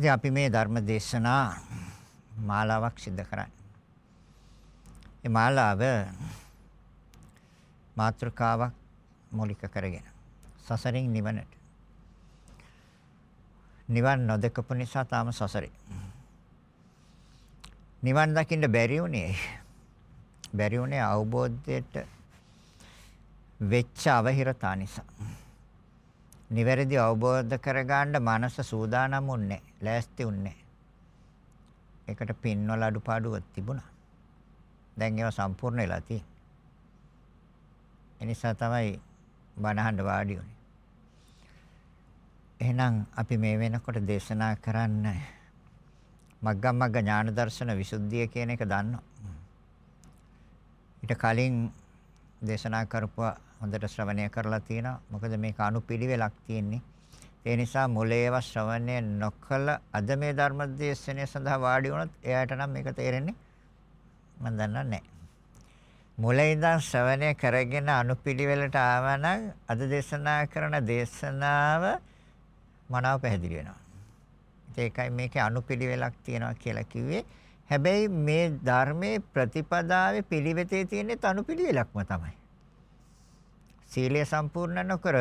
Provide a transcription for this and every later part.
ඉතින් අපි මේ ධර්ම දේශනා මාලාවක් සිදු කරන්නේ. මේ මාලාව මාත්‍රකාවක් මූලික කරගෙන සසරින් නිවනට. නිවන් නොදකපු නිසා තාම සසරේ. නිවන් දකින්න බැරි වුණේ බැරි වුණේ අවබෝධයට වෙච්ච අවහිරතා නිසා. නිවැරදි අවබෝධ කරගන්න මනස සූදානම් වුන්නේ ලෑස්ති වුන්නේ. ඒකට පින්වල අඩුපාඩුවක් තිබුණා. දැන් ඒවා සම්පූර්ණ වෙලා තියෙන්නේ. එනිසා තමයි බණහඬ වාඩි වුනේ. එහෙනම් අපි මේ වෙනකොට දේශනා කරන්න මග්ගමග්ග ඥාන දර්ශන විසුද්ධිය කියන එක දන්නවා. ඊට කලින් දේශනා කරපුවා හොඳට ශ්‍රවණය කරලා තියෙනවා. මොකද මේක අනුපිළිවෙලක් තියෙන්නේ. ඒ නිසා මුලේව ශ්‍රවණය නොකළ අද මේ ධර්ම දේශනය සඳහා වාඩි වුණොත් එයාට නම් මේක තේරෙන්නේ මම දන්නා නැහැ. මුලින් ඉඳන් ශ්‍රවණය කරගෙන අනුපිළිවෙලට ආවනම් අද දේශනා කරන දේශනාව මනාව පැහැදිලි වෙනවා. ඒකයි මේකේ අනුපිළිවෙලක් තියෙනවා කියලා කිව්වේ. හැබැයි මේ ධර්මයේ ප්‍රතිපදාවේ පිළිවෙතේ තියෙන අනුපිළිවෙලක්ම තමයි. සීලය සම්පූර්ණ නොකර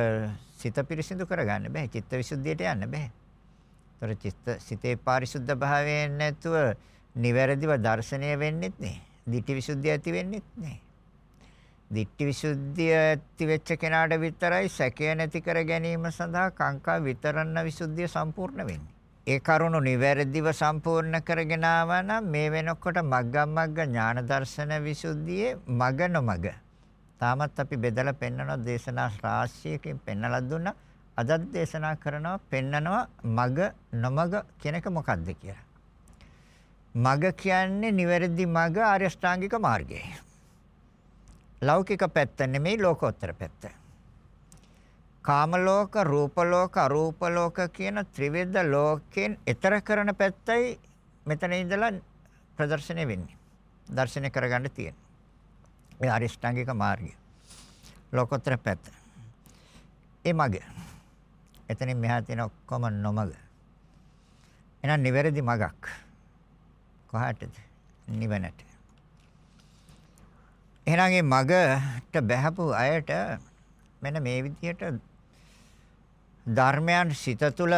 සිත පිරිසිදු කරගන්න බෑ. චිත්ත විසුද්ධියට යන්න බෑ. ତොර චිත්ත සිතේ පාරිශුද්ධ භාවයෙන් නැතුව නිවැරදිව දර්ශනය වෙන්නෙත් නෑ. ditthi විසුද්ධිය ඇති වෙන්නෙත් නෑ. ditthi විසුද්ධිය ඇති වෙච්ච කෙනාට විතරයි සැකය නැති කර ගැනීම සඳහා කාංකා විතරණ විසුද්ධිය සම්පූර්ණ වෙන්නේ. ඒ කරුණු නිවැරදිව සම්පූර්ණ කරගෙන ආවනම් මේ වෙනකොට මග්ගමග්ග ඥාන දර්ශන විසුද්ධියේ මග නොමග තාමත් අපි බෙදලා පෙන්වන දේශනා රාශියකින් පෙන්වලා දුන්නා. අදත් දේශනා කරනවා පෙන්නනවා මග නොමග කියන එක මොකක්ද කියලා. මග කියන්නේ නිවැරදි මග ආර්ය ශ්‍රාංගික මාර්ගය. ලෞකික පැත්ත නෙමෙයි ලෝකෝත්තර පැත්ත. කාම ලෝක, රූප ලෝක, අරූප ලෝක කියන ත්‍රිවිධ ලෝකෙන් ඈතර කරන පැත්තයි මෙතන ඉඳලා ප්‍රදර්ශනය වෙන්නේ. දර්ශනය කරගන්න තියෙන්නේ. ඒ අරිෂ්ඨාංගික මාර්ගය. ලෝකෝත්තර පැත්ත. ඒ මග. එතනින් මෙහා තියෙන ඔක්කොම නොමග. එහෙනම් නිවැරදි මගක්. කොහාටද? නිවනට. එහෙනම් මේ මගට බැහැපු අයට මෙන්න මේ විදිහට ධර්මයන් සිත තුළ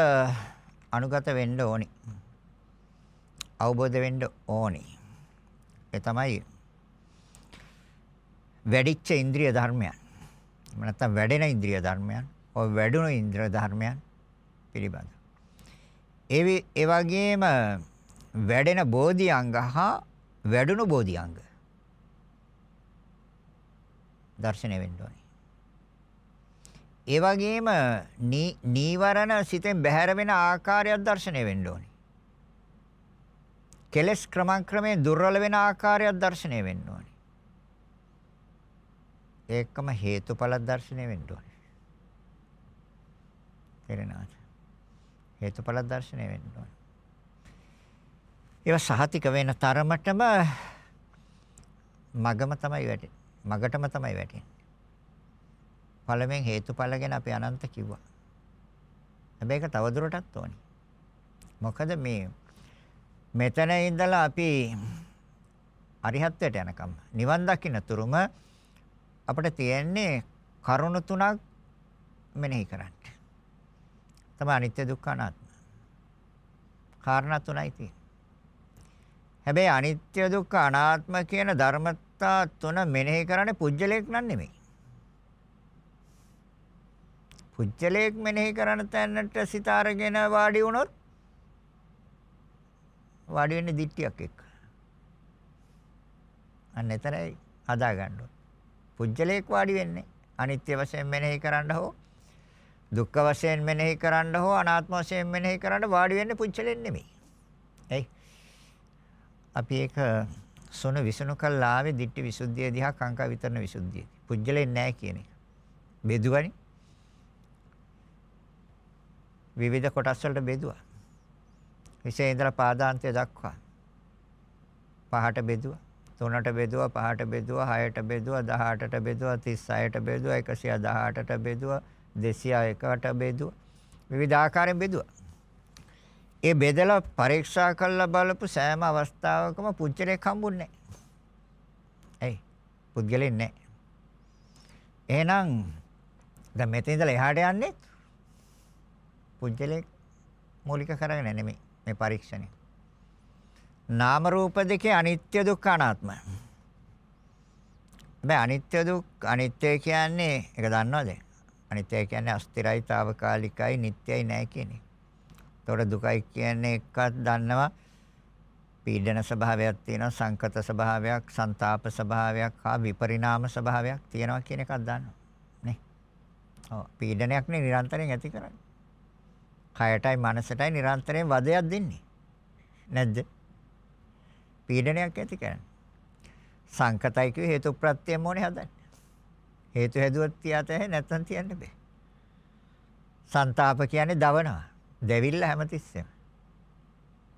අනුගත වෙන්න ඕනි. අවබෝධ වෙන්න ඕනි. ඒ තමයි වැඩිච්ච ඉන්ද්‍රිය ධර්මයන්. එහෙම නැත්නම් වැඩෙන ඉන්ද්‍රිය ධර්මයන්. ඔය වැඩුණු ඉන්ද්‍රිය ධර්මයන් පිළිබඳ. ඒ ඒ වගේම වැඩෙන බෝධි අංග හා වැඩුණු බෝධි අංග. දර්ශනය වෙන්න ඕනේ. ඒ වගේම නීවරණ සිතෙන් බැහැර වෙන ආකාරයක් දර්ශනය වෙන්න ඕනේ. කෙලස් ක්‍රමක්‍රමයෙන් දුර්වල වෙන ආකාරයක් දර්ශනය වෙන්න ඕනේ. ඒකම හේතුඵල දර්ශනය වෙන්න ඕනේ. තේරෙනවද? හේතුඵල දර්ශනය වෙන්න ඕනේ. ඒවා සහතික වෙන තරමටම මගම තමයි වැටෙන්නේ. මගටම තමයි වැටෙන්නේ. ඵලයෙන් හේතුඵල ගැන අපි අනන්ත කිව්වා. හැබැයි ඒක තවදුරටත් ඕනි. මොකද මේ මෙතන ඉඳලා අපි අරිහත්ත්වයට යනකම් නිවන් දකින්න තුරුම අපිට තියෙන්නේ කරුණු තුනක් මෙනෙහි කරන්න. තමයි අනිත්‍ය දුක්ඛ අනාත්ම. කාරණා තුනයි තියෙන්නේ. හැබැයි අනිත්‍ය දුක්ඛ අනාත්ම කියන ධර්මතා තුන මෙනෙහි කරන්නේ පුජ්‍යලයක් නන් නෙමෙයි. පුජ්‍යලයක් මෙනෙහි කරන තැනට සිත අරගෙන වාඩි වුණොත් වාඩි වෙන්නේ දිට්ටියක් එක්ක. අන්න එතරයි හදා ගන්න ඕනේ. පුජ්‍යලයක් වාඩි වෙන්නේ අනිත්‍ය වශයෙන් මෙනෙහි කරන්න හෝ දුක්ඛ වශයෙන් මෙනෙහි කරන්න හෝ අනාත්ම වශයෙන් මෙනෙහි කරන්න වාඩි වෙන්නේ පුජ්‍යලෙන් නෙමෙයි. එයි අපි ඒක සොන විසුණු කළා ආවේ ditthi visuddhiය දිහා කාංකා විතරන විසුද්ධිය. පුජ්‍යලෙන් නැහැ කියන එක. බෙදුවනි. විවිධ කොටස් වලට බෙදුවා. විශේෂ ඉඳලා පාදාන්තය දක්වා. පහට බෙදුවා. තුනට බෙදුවා පහට බෙදුවා හයට බෙදුවා 18ට බෙදුවා 36ට බෙදුවා 118ට බෙදුවා 201ට බෙදුවා විවිධ ආකාරයෙන් බෙදුවා ඒ බෙදලා පරීක්ෂා කරලා බලපු සෑම අවස්ථාවකම පුජ්‍යලයක් හම්බුන්නේ නැහැ. ඇයි? පුද්ගලෙන්නේ නැහැ. එහෙනම් දැන් මෙතන ඉඳලා එහාට යන්නේ පුජ්‍යලයක් මූලික කරගෙන නෙමෙයි මේ පරීක්ෂණය. නාම රූප දෙකේ අනිත්‍ය දුක්ඛ අනාත්ම. මේ අනිත්‍ය දුක් අනිත්‍ය කියන්නේ ඒක දන්නවද? අනිත්‍ය කියන්නේ අස්තිරයි, తాවකාලිකයි, නිට්ටයයි නැහැ කියන එක. ඒතකොට දුකයි කියන්නේ එකක් දන්නවා. පීඩන ස්වභාවයක් තියෙනවා, සංකත ස්වභාවයක්, ਸੰతాප ස්වභාවයක්, හා විපරිණාම ස්වභාවයක් තියෙනවා කියන එකක් දන්නවා. නේ. ඔව් පීඩනයක් නේ නිරන්තරයෙන් ඇති කරන්නේ. කයටයි මනසටයි නිරන්තරයෙන් වදයක් දෙන්නේ. නැද්ද? පීඩනයක් ඇති කරන්නේ. සංකතයි කිය හේතු ප්‍රත්‍යයෙන් මොනේ හදන්නේ. හේතු හැදුවත් තියාත නැත්නම් තියන්න බෑ. ਸੰతాප කියන්නේ දවනවා. දෙවිල්ල හැමතිස්සෙම.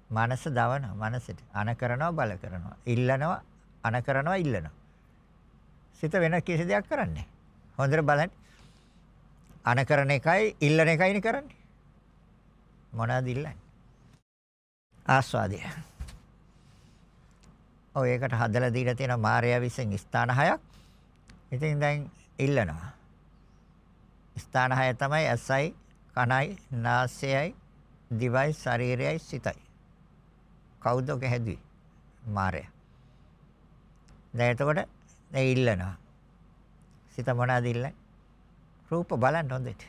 මනස දවනවා මනසට. අන කරනවා බල කරනවා. ඉල්ලනවා අන කරනවා ඉල්ලනවා. සිත වෙන කිසි දෙයක් කරන්නේ හොඳට බලන්න. අන කරන එකයි ඉල්ලන එකයිනේ කරන්නේ. මොනවද ඉල්ලන්නේ? ආස්වාදය. ඔය ඒකට හදලා දීලා තියෙන මායя විසින් ස්ථාන හයක්. ඉතින් දැන් ඉල්ලනවා. ස්ථාන හය තමයි ඇසයි, කනයි, නාසයයි, දිවයි, ශරීරයයි, සිතයි. කවුද ඔක හැදුවේ? මායя. දැන් එතකොට දැන් ඉල්ලනවා. සිත මොනවද ඉල්ලන්නේ? රූප බලන්න හොඳට.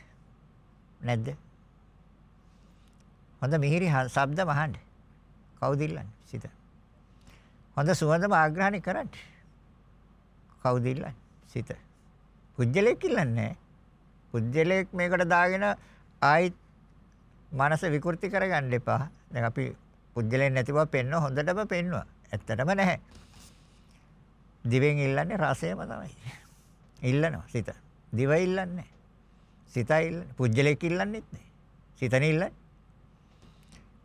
නැද්ද? හොඳ මිහිරි ශබ්ද මහන්න. කවුද ඉල්ලන්නේ? සිත. හොඳ සුවඳම ආග්‍රහණය කරන්න. කවුද ඉල්ලන්නේ? සිත. පුජ්‍යලෙක් ඉල්ලන්නේ පුජ්‍යලෙක් මේකට දාගෙන ආයිත් මනස විකෘති කරගන්න එපා. දැන් අපි පුජ්‍යලෙන් නැතිව පෙන්න හොඳටම පෙන්නවා. ඇත්තටම නැහැ. දිවෙන් ඉල්ලන්නේ රසයම තමයි. ඉල්ලනවා සිත. දිව ඉල්ලන්නේ. සිතයි ඉල්ලන්නේ. පුජ්‍යලෙක් ඉල්ලන්නේත් නැහැ. සිතනේ ඉල්ලන්නේ.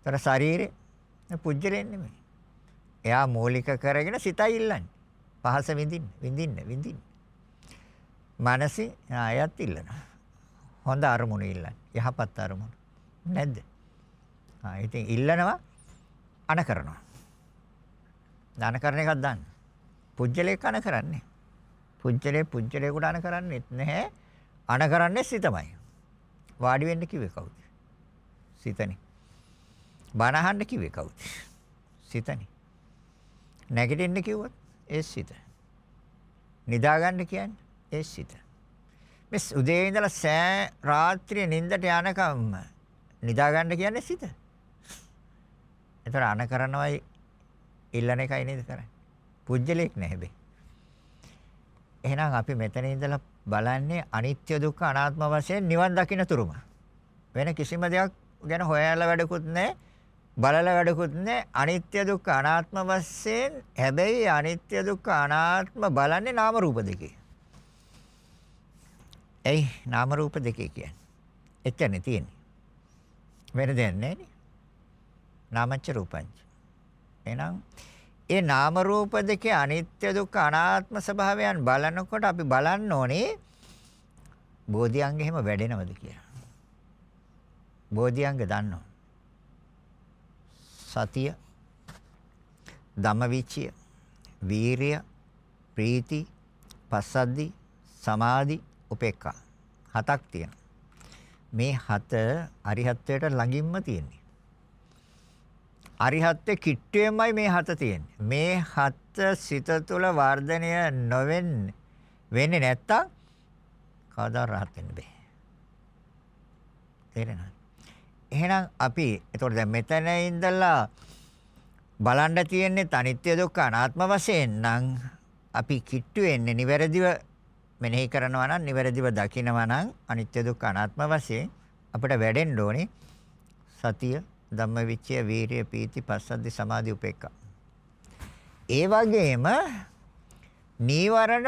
තර ශරීරේ පුජ්‍යලෙන් නෙමෙයි. එයා මූලික කරගෙන සිතයි ඉල්ලන්නේ. පහස විඳින්න, විඳින්න, විඳින්න. මනසින් ආයත් ඉල්ලනවා. හොඳ අරමුණු ඉල්ලන්නේ. යහපත් අරමුණු. නැද්ද? ආ ඉතින් ඉල්ලනවා අන කරනවා. දාන කරන එකක් දාන්න. පුජ්‍යලේ කන කරන්නේ. පුජ්‍යලේ පුජ්‍යලේකට අන කරන්නේත් නැහැ. අන කරන්නේ සිතමයි. වාඩි වෙන්න කිව්වේ කවුද? සිතනේ. බණ අහන්න කිව්වේ කවුද? සිතනේ. නැගිටින්න කිව්වොත් ඒ සිත. නිදා ගන්න කියන්නේ ඒ සිත. මේ උදේ ඉඳලා සෑ රාත්‍රියේ නිින්දට යනකම් නිදා ගන්න කියන්නේ සිත. ඒතර අන කරනවයි ඉල්ලන එකයි නේද කරන්නේ. පුජ්‍යලෙක් නෑ හැබැයි. එහෙනම් අපි මෙතන ඉඳලා බලන්නේ අනිත්‍ය දුක්ඛ අනාත්ම වශයෙන් නිවන් දකින්න තුරුම. වෙන කිසිම දෙයක් ගැන හොයලා වැඩකුත් නැහැ. බලලා වැඩකුත් නැහැ. අනිත්‍ය දුක්ඛ අනාත්ම වශයෙන් හැබැයි අනිත්‍ය දුක්ඛ අනාත්ම බලන්නේ නාම රූප දෙකේ. එයි නාම රූප දෙකේ කියන්නේ. එච්චරනේ තියෙන්නේ. වෙන දෙයක් නැහැ නේ. නාමච්ච රූපංච. එහෙනම් ඒ නාම රූප දෙකේ අනිත්‍ය දුක්ඛ අනාත්ම ස්වභාවයන් බලනකොට අපි බලන්න ඕනේ බෝධිඅංග එහෙම වැඩෙනවද කියලා. බෝධිඅංග දන්නවා. සතිය ධම්මවිචය වීරිය ප්‍රීති පස්සද්ධි සමාධි උපේක්ඛා හතක් තියෙනවා. මේ හත අරිහත්ත්වයට ළඟින්ම තියෙන්නේ. අරිහත්ත්වේ කිට්ටුවෙමයි මේ හත තියෙන්නේ. මේ හත සිත තුළ වර්ධනය නොවෙන්නේ වෙන්නේ නැත්තම් කවදා රහත් වෙන්න බෑ. තේරෙනවද? එහෙනම් අපි එතකොට දැන් මෙතන ඉඳලා බලන්න තියෙන්නේ අනිත්‍ය දුක්ඛ අනාත්ම වශයෙන් නම් අපි කිට්ටු වෙන්නේ නිවැරදිව මෙනෙහි කරනවා නම් නිවැරදිව දකිනවා නම් අනිත්‍ය දුක්ඛ අනාත්ම වශයෙන් අපිට වැඩෙන්න ඕනේ සතිය ධම්මවිචය වීරිය පීති පස්සද්ධි සමාධි උපේක්ඛා. ඒ වගේම නීවරණ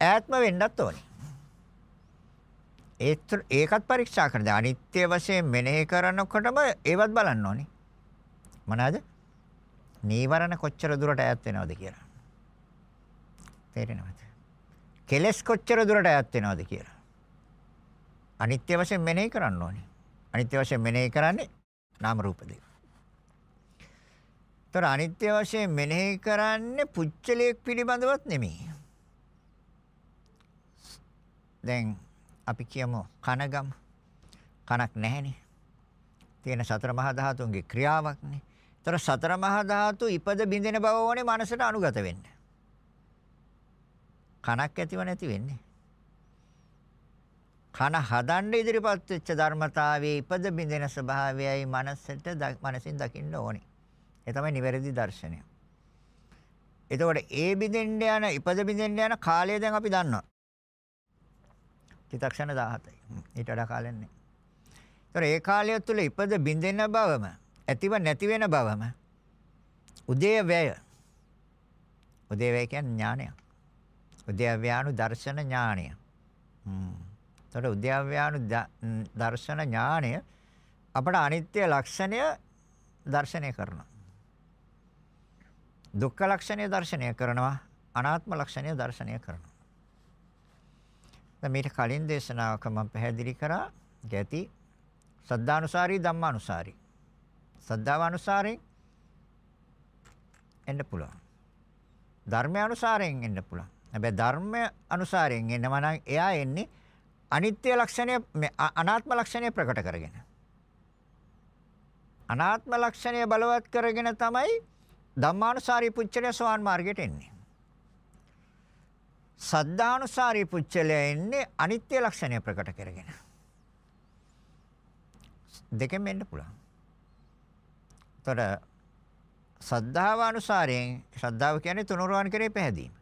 ඈත්ම වෙන්නත් ඕනේ. ඒත් ඒකත් පරීක්ෂා කරන්න. අනිත්‍ය වශයෙන් මෙනෙහි කරනකොටම ඒවත් බලන්න ඕනේ. මොනවාද? නීවරණ කොච්චර දුරට ඈත් වෙනවද කියලා. තේරෙනවද? කෙලස් කොච්චර දුරට ඈත් වෙනවද කියලා. අනිත්‍ය වශයෙන් මෙනෙහි කරන්න ඕනේ. අනිත්‍ය වශයෙන් මෙනෙහි කරන්නේ නාම රූප දෙක. ତොර අනිත්‍ය වශයෙන් මෙනෙහි කරන්නේ පුච්චලයක් පිළිබඳවත් නෙමෙයි. දැන් අපි කියමු කනගම කනක් නැහෙනේ. තියෙන සතර මහා ධාතුන්ගේ ක්‍රියාවක්නේ. ତොර සතර මහා ධාතු ඉපද බින්දෙන බව ඕනේ මනසට අනුගත වෙන්න. කනක් ඇතිව නැති වෙන්නේ. කන හදන්න ඉදිරිපත් වෙච්ච ධර්මතාවයේ ඉපද බින්දෙන ස්වභාවයයි මනසට මනසින් දකින්න ඕනේ. ඒ තමයි නිවැරදි දර්ශනය. එතකොට ඒ බින්දෙන්න යන ඉපද බින්දෙන්න යන කාලය දැන් අපි දන්නවා. චිත්තක්ෂණ 17යි. ඊට වඩා කාලයක් නැහැ. ඒතර ඒ කාලය තුළ ඉපද බින්දෙන බවම ඇතිව නැති වෙන බවම උදේ වැය. උදේ වැය කියන්නේ ඥානය. උදේ ව්‍යානු දර්ශන ඥානය. හ්ම්. එතකොට උද්‍යව්‍යානු දර්ශන ඥාණය අපට අනිත්‍ය ලක්ෂණය දර්ශනය කරනවා. දුක්ඛ ලක්ෂණය දර්ශනය කරනවා. අනාත්ම ලක්ෂණය දර්ශනය කරනවා. දැන් මේක කලින් දේශනාවක මම පැහැදිලි කරා ගැති සද්ධානුසාරී ධම්මානුසාරී. සද්ධාවානුසාරයෙන් එන්න පුළුවන්. ධර්මානුසාරයෙන් එන්න පුළුවන්. හැබැයි ධර්ම අනුසාරයෙන් එනවා නම් එයා එන්නේ අනිත්‍ය ලක්ෂණය අනාත්ම ලක්ෂණය ප්‍රකට කරගෙන. අනාත්ම ලක්ෂණය බලවත් කරගෙන තමයි ධම්මානුසාරී පුච්චලය සෝවාන් මාර්ගයට එන්නේ. සද්ධානුසාරී පුච්චලය එන්නේ අනිත්‍ය ලක්ෂණය ප්‍රකට කරගෙන. දෙකෙන් වෙන්න පුළුවන්. ତොර සද්ධාව අනුසාරයෙන් ශ්‍රද්ධාව කියන්නේ තුනුරුවන් කරේ පැහැදීම.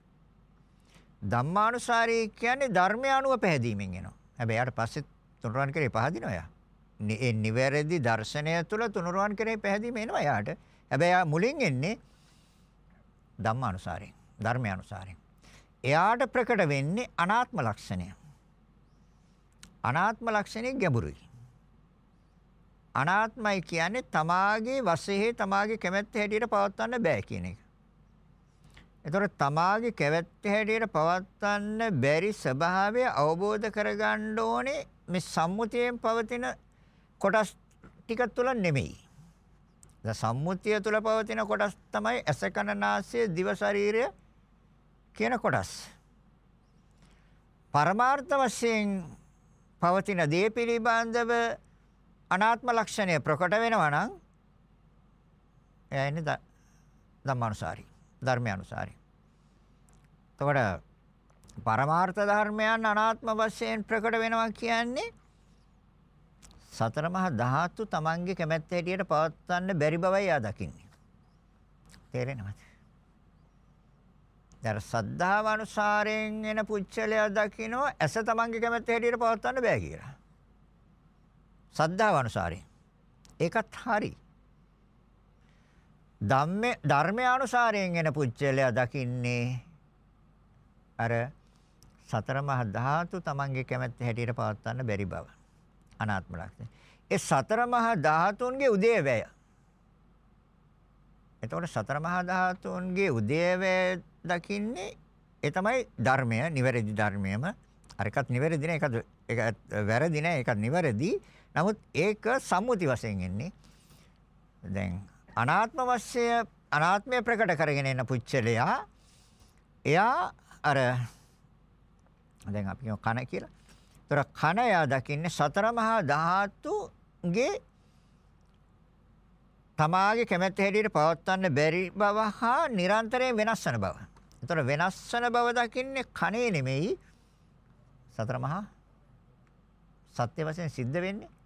ධම්මානුසාරී කියන්නේ ධර්මය අනුව පැහැදීමෙන් එනවා. හැබැයි යාට පස්සේ තුනුරුවන් කරේ පහදිනවා යා. ඒ නිවැරදි දර්ශනය තුළ තුනුරුවන් කරේ පැහැදීම එනවා යාට. හැබැයි යා මුලින් එන්නේ ධම්මානුසාරයෙන්, ධර්මයානුසාරයෙන්. එයාට ප්‍රකට වෙන්නේ අනාත්ම ලක්ෂණය. අනාත්ම ලක්ෂණය ගැඹුරුයි. අනාත්මයි කියන්නේ තමාගේ වශයෙන් තමාගේ කැමැත්ත හැටියට පවත්වන්න බෑ කියන එක. එතකොට තමාගේ කැවැත්ත හැටියට පවත්වන්න බැරි ස්වභාවය අවබෝධ කරගන්න ඕනේ මේ සම්මුතියෙන් පවතින කොටස් ටික තුළ නෙමෙයි. ද සම්මුතිය තුළ පවතින කොටස් තමයි ඇස කන නාසය දිව ශරීරය කියන කොටස්. පරමාර්ථ වශයෙන් පවතින දේ පිළිබඳව අනාත්ම ලක්ෂණය ප්‍රකට වෙනවා නම් එයා ඉන්නේ ධම්මානුසාරී. ධර්මයනුසාරයි. එතකොට පරමාර්ථ ධර්මයන් අනාත්ම වශයෙන් ප්‍රකට වෙනවා කියන්නේ සතර මහා ධාතු Tamange කැමැත්ත හැටියට පවත්වන්න බැරි බවයි ආ දකින්නේ. තේරෙනවද? දැන් සද්ධාව අනුසාරයෙන් එන පුච්චලය දකින්න ඇස Tamange කැමැත්ත හැටියට පවත්වන්න බෑ කියලා. සද්ධාව අනුසාරයෙන්. ඒකත් හරියි. ධම්මේ ධර්මයානුසාරයෙන් එන පුච්චලයා දකින්නේ අර සතර මහා ධාතු Tamange කැමැත්ත හැටියට පවත්වන්න බැරි බව. අනාත්ම ලක්ෂණය. ඒ සතර මහා ධාතුන්ගේ උදේවැය. එතකොට සතර මහා ධාතුන්ගේ උදේවැය දකින්නේ ඒ තමයි ධර්මය, නිවැරදි ධර්මයම. අර එකත් නිවැරදි නෑ, එකත් ඒක වැරදි නෑ, ඒකත් නිවැරදි. නමුත් ඒක සම්මුති වශයෙන් එන්නේ. දැන් අනාත්ම වශය අනාත්මය ප්‍රකට කරගෙන එන පුච්චලයා එයා අර දැන් අපි කියමු කන කියලා. ඒතර කන එයා දකින්නේ සතර මහා ධාතුගේ තමාගේ කැමැත්ත හැටියට පවත්වන්න බැරි බව හා නිරන්තරයෙන් වෙනස් වෙන බව. ඒතර වෙනස් වෙන බව දකින්නේ කනේ නෙමෙයි සතර මහා සත්‍ය වශයෙන් සිද්ධ වෙන්නේ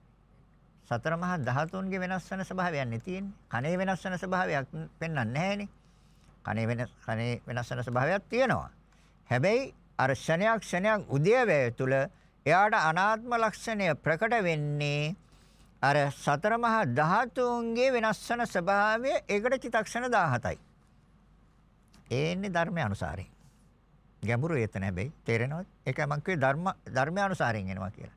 සතර මහා ධාතුන්ගේ වෙනස් වෙන ස්වභාවයක් නේ තියෙන්නේ. කනේ වෙනස් වෙන ස්වභාවයක් පෙන්වන්නේ නැහැනේ. කනේ වෙන කනේ වෙනස් වෙන ස්වභාවයක් තියෙනවා. හැබැයි අර ක්ෂණයක් ක්ෂණයක් උදේවැය තුල එයාට අනාත්ම ලක්ෂණය ප්‍රකට වෙන්නේ අර සතර මහා ධාතුන්ගේ වෙනස් වෙන ස්වභාවය ඒකට චිතක්ෂණ 17යි. ඒන්නේ ධර්මය අනුසාරයෙන්. ගැඹුරු ඒතන හැබැයි තේරෙනවද? ඒකයි මම කිව්වේ ධර්ම ධර්මය අනුසාරයෙන් එනවා කියලා.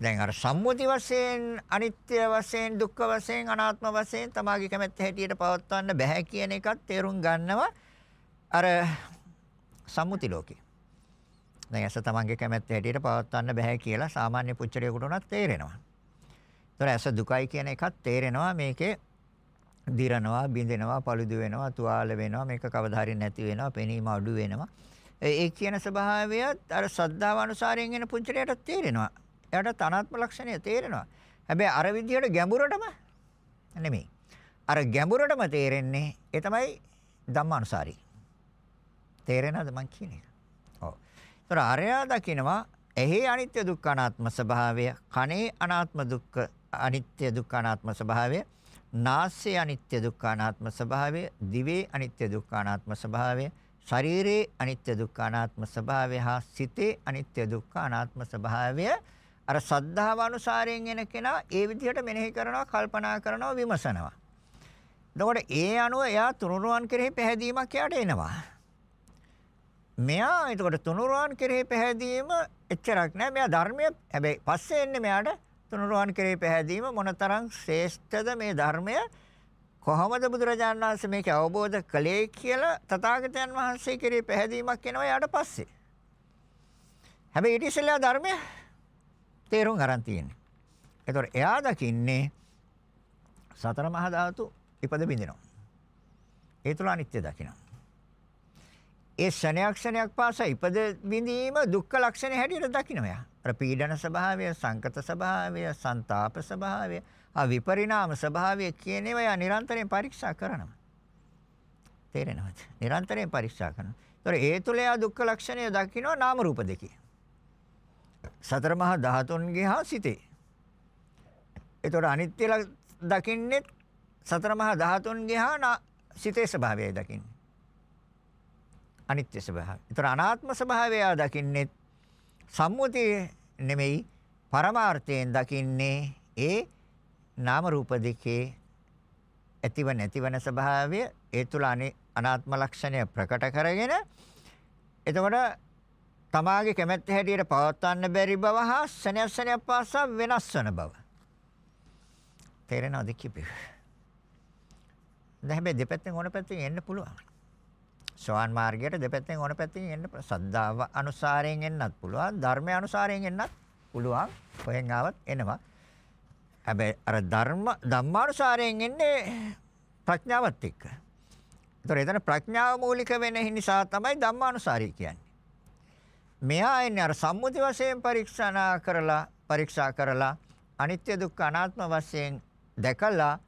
දැන් අර සම්මුති වශයෙන් අනිත්‍ය වශයෙන් දුක්ඛ වශයෙන් අනාත්ම වශයෙන් තමාගේ කැමැත්ත හැටියට පවත්වන්න බෑ කියන එකත් තේරුම් ගන්නවා අර සම්මුති ලෝකේ. දැන් ඇස තමන්ගේ කැමැත්ත හැටියට පවත්වන්න බෑ කියලා සාමාන්‍ය පුච්චරයෙකුට උනත් තේරෙනවා. ඒතර ඇස දුකයි කියන එකත් තේරෙනවා මේකේ දිරනවා, බිඳෙනවා, පළුදු වෙනවා, තුවාල වෙනවා, මේක කවදා හරි නැති වෙනවා, පෙනීම අඩු වෙනවා. ඒ කියන ස්වභාවයත් අර සද්ධාව අනුසාරයෙන් එන පුංචලයට තේරෙනවා. එයාට තනාත්ම ලක්ෂණය තේරෙනවා. හැබැයි අර විදියට ගැඹුරටම නෙමෙයි. අර ගැඹුරටම තේරෙන්නේ ඒ තමයි ධම්මානුසාරී. තේරෙනවද මං කියන එක? ඔව්. ඒතර අරයා දකිනවා එහි අනිත්‍ය දුක්ඛ අනාත්ම ස්වභාවය, කනේ අනාත්ම දුක්ඛ අනිත්‍ය දුක්ඛ අනාත්ම ස්වභාවය, නාසයේ අනිත්‍ය දුක්ඛ අනාත්ම ස්වභාවය, දිවේ අනිත්‍ය දුක්ඛ අනාත්ම ස්වභාවය, ශරීරයේ අනිත්‍ය දුක්ඛ අනාත්ම ස්වභාවය හා සිතේ අනිත්‍ය දුක්ඛ අනාත්ම ස්වභාවය අර සද්ධාව අනුසාරයෙන් එන කෙනා ඒ විදිහට මෙනෙහි කරනවා, කල්පනා කරනවා, විමසනවා. එතකොට ඒ අනුව එයා තුනුරුවන් කෙරෙහි පැහැදීමක් එයාට එනවා. මෙයා එතකොට තුනුරුවන් කෙරෙහි පැහැදීම එච්චරක් නෑ. මෙයා ධර්මය හැබැයි පස්සේ එන්නේ මෙයාට තුනුරුවන් කෙරෙහි පැහැදීම මොනතරම් ශ්‍රේෂ්ඨද මේ ධර්මය කොහොමද බුදුරජාණන් වහන්සේ මේක අවබෝධ කළේ කියලා තථාගතයන් වහන්සේ කෙරෙහි පැහැදීමක් එනවා යාට පස්සේ. හැබැයි ඊට ඉස්සෙල්ලා ධර්මය තේරුම් ගන්න තියෙන්නේ. ඒතකොට එයා දකින්නේ සතර මහා ධාතු ඉපද බින්දිනවා. ඒ තුල අනිත්‍ය දකිනවා. ඒ ශණයක් ශණයක් පාසා ඉපද බිඳීම දුක්ඛ ලක්ෂණ හැටියට දකිනවා. අර පීඩන ස්වභාවය, සංකත ස්වභාවය, ਸੰతాප ස්වභාවය, ආ විපරිණාම ස්වභාවය කියන ඒවා නිරන්තරයෙන් පරීක්ෂා කරනවා. තේරෙනවද? නිරන්තරයෙන් පරීක්ෂා කරනවා. ඒතර ඒ තුල යා දුක්ඛ ලක්ෂණය දකිනවා නාම රූප දෙකේ. සතර මහා ධාතුන්ගේ හා සිතේ. ඒතර අනිත්‍ය දකින්නේ සතර මහා ධාතුන්ගේ හා සිතේ ස්වභාවයයි දකින්නේ. අනිත්‍ය ස්වභාවය. ඒතර අනාත්ම ස්වභාවය දකින්නේ සම්මුතිය නෙමෙයි පරමාර්ථයෙන් දකින්නේ ඒ නාම රූප දෙකේ ඇතිව නැතිවන ස්වභාවය ඒ තුල අනාත්ම ලක්ෂණය ප්‍රකට කරගෙන එතකොට තමාගේ කැමැත්ත හැටියට පවත්වන්න බැරි බව හා සනස්සනය පාසා වෙනස් වන බව තේරෙනවද කිපේ දැන් හැබැයි දෙපැත්තෙන් ඕන පැත්තෙන් එන්න පුළුවන්. සෝවාන් මාර්ගයට දෙපැත්තෙන් ඕන පැත්තෙන් එන්න සද්ධාව අනුසාරයෙන් එන්නත් පුළුවන්. ධර්මය අනුසාරයෙන් එන්නත් පුළුවන්. කොහෙන් ආවත් එනවා. හැබැයි අර ධර්ම ධම්මානුසාරයෙන් එන්නේ ප්‍රඥාවත් එක්ක. ඒතර එතන ප්‍රඥාව මූලික වෙන නිසා තමයි ධම්මානුසාරී කියන්නේ. මෙහා එන්නේ අර සම්මුති වශයෙන් පරීක්ෂා කරලා පරීක්ෂා කරලා අනිත්‍ය දුක්ඛ අනාත්ම වශයෙන් දැකලා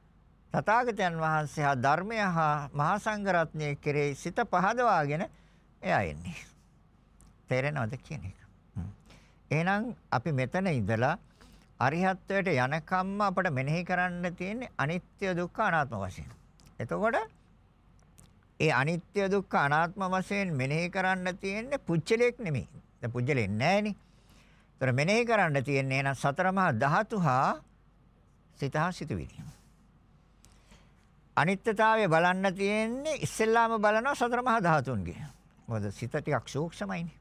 තථාගතයන් වහන්සේ හා ධර්මය හා මහා සංඝරත්නය කෙරෙහි සිත පහදවාගෙන එයා එන්නේ. තේරෙනවද කියන එක? එහෙනම් අපි මෙතන ඉඳලා අරිහත්ත්වයට යනකම්ම අපට මෙනෙහි කරන්න තියෙන්නේ අනිත්‍ය දුක්ඛ අනාත්ම වශයෙන්. එතකොට ඒ අනිත්‍ය දුක්ඛ අනාත්ම වශයෙන් මෙනෙහි කරන්න තියෙන්නේ පුච්චලයක් නෙමෙයි. දැන් පුච්චලෙක් නැහැනේ. ඒතර මෙනෙහි කරන්න තියෙන්නේ එහෙනම් සතර මහා ධාතු හා සිතහා සිතුවිලි. අනිත්‍යතාවය බලන්න තියෙන්නේ ඉස්සෙල්ලාම බලනවා සතර මහා ධාතුන්ගේ. මොකද සිත ටිකක් සූක්ෂමයිනේ.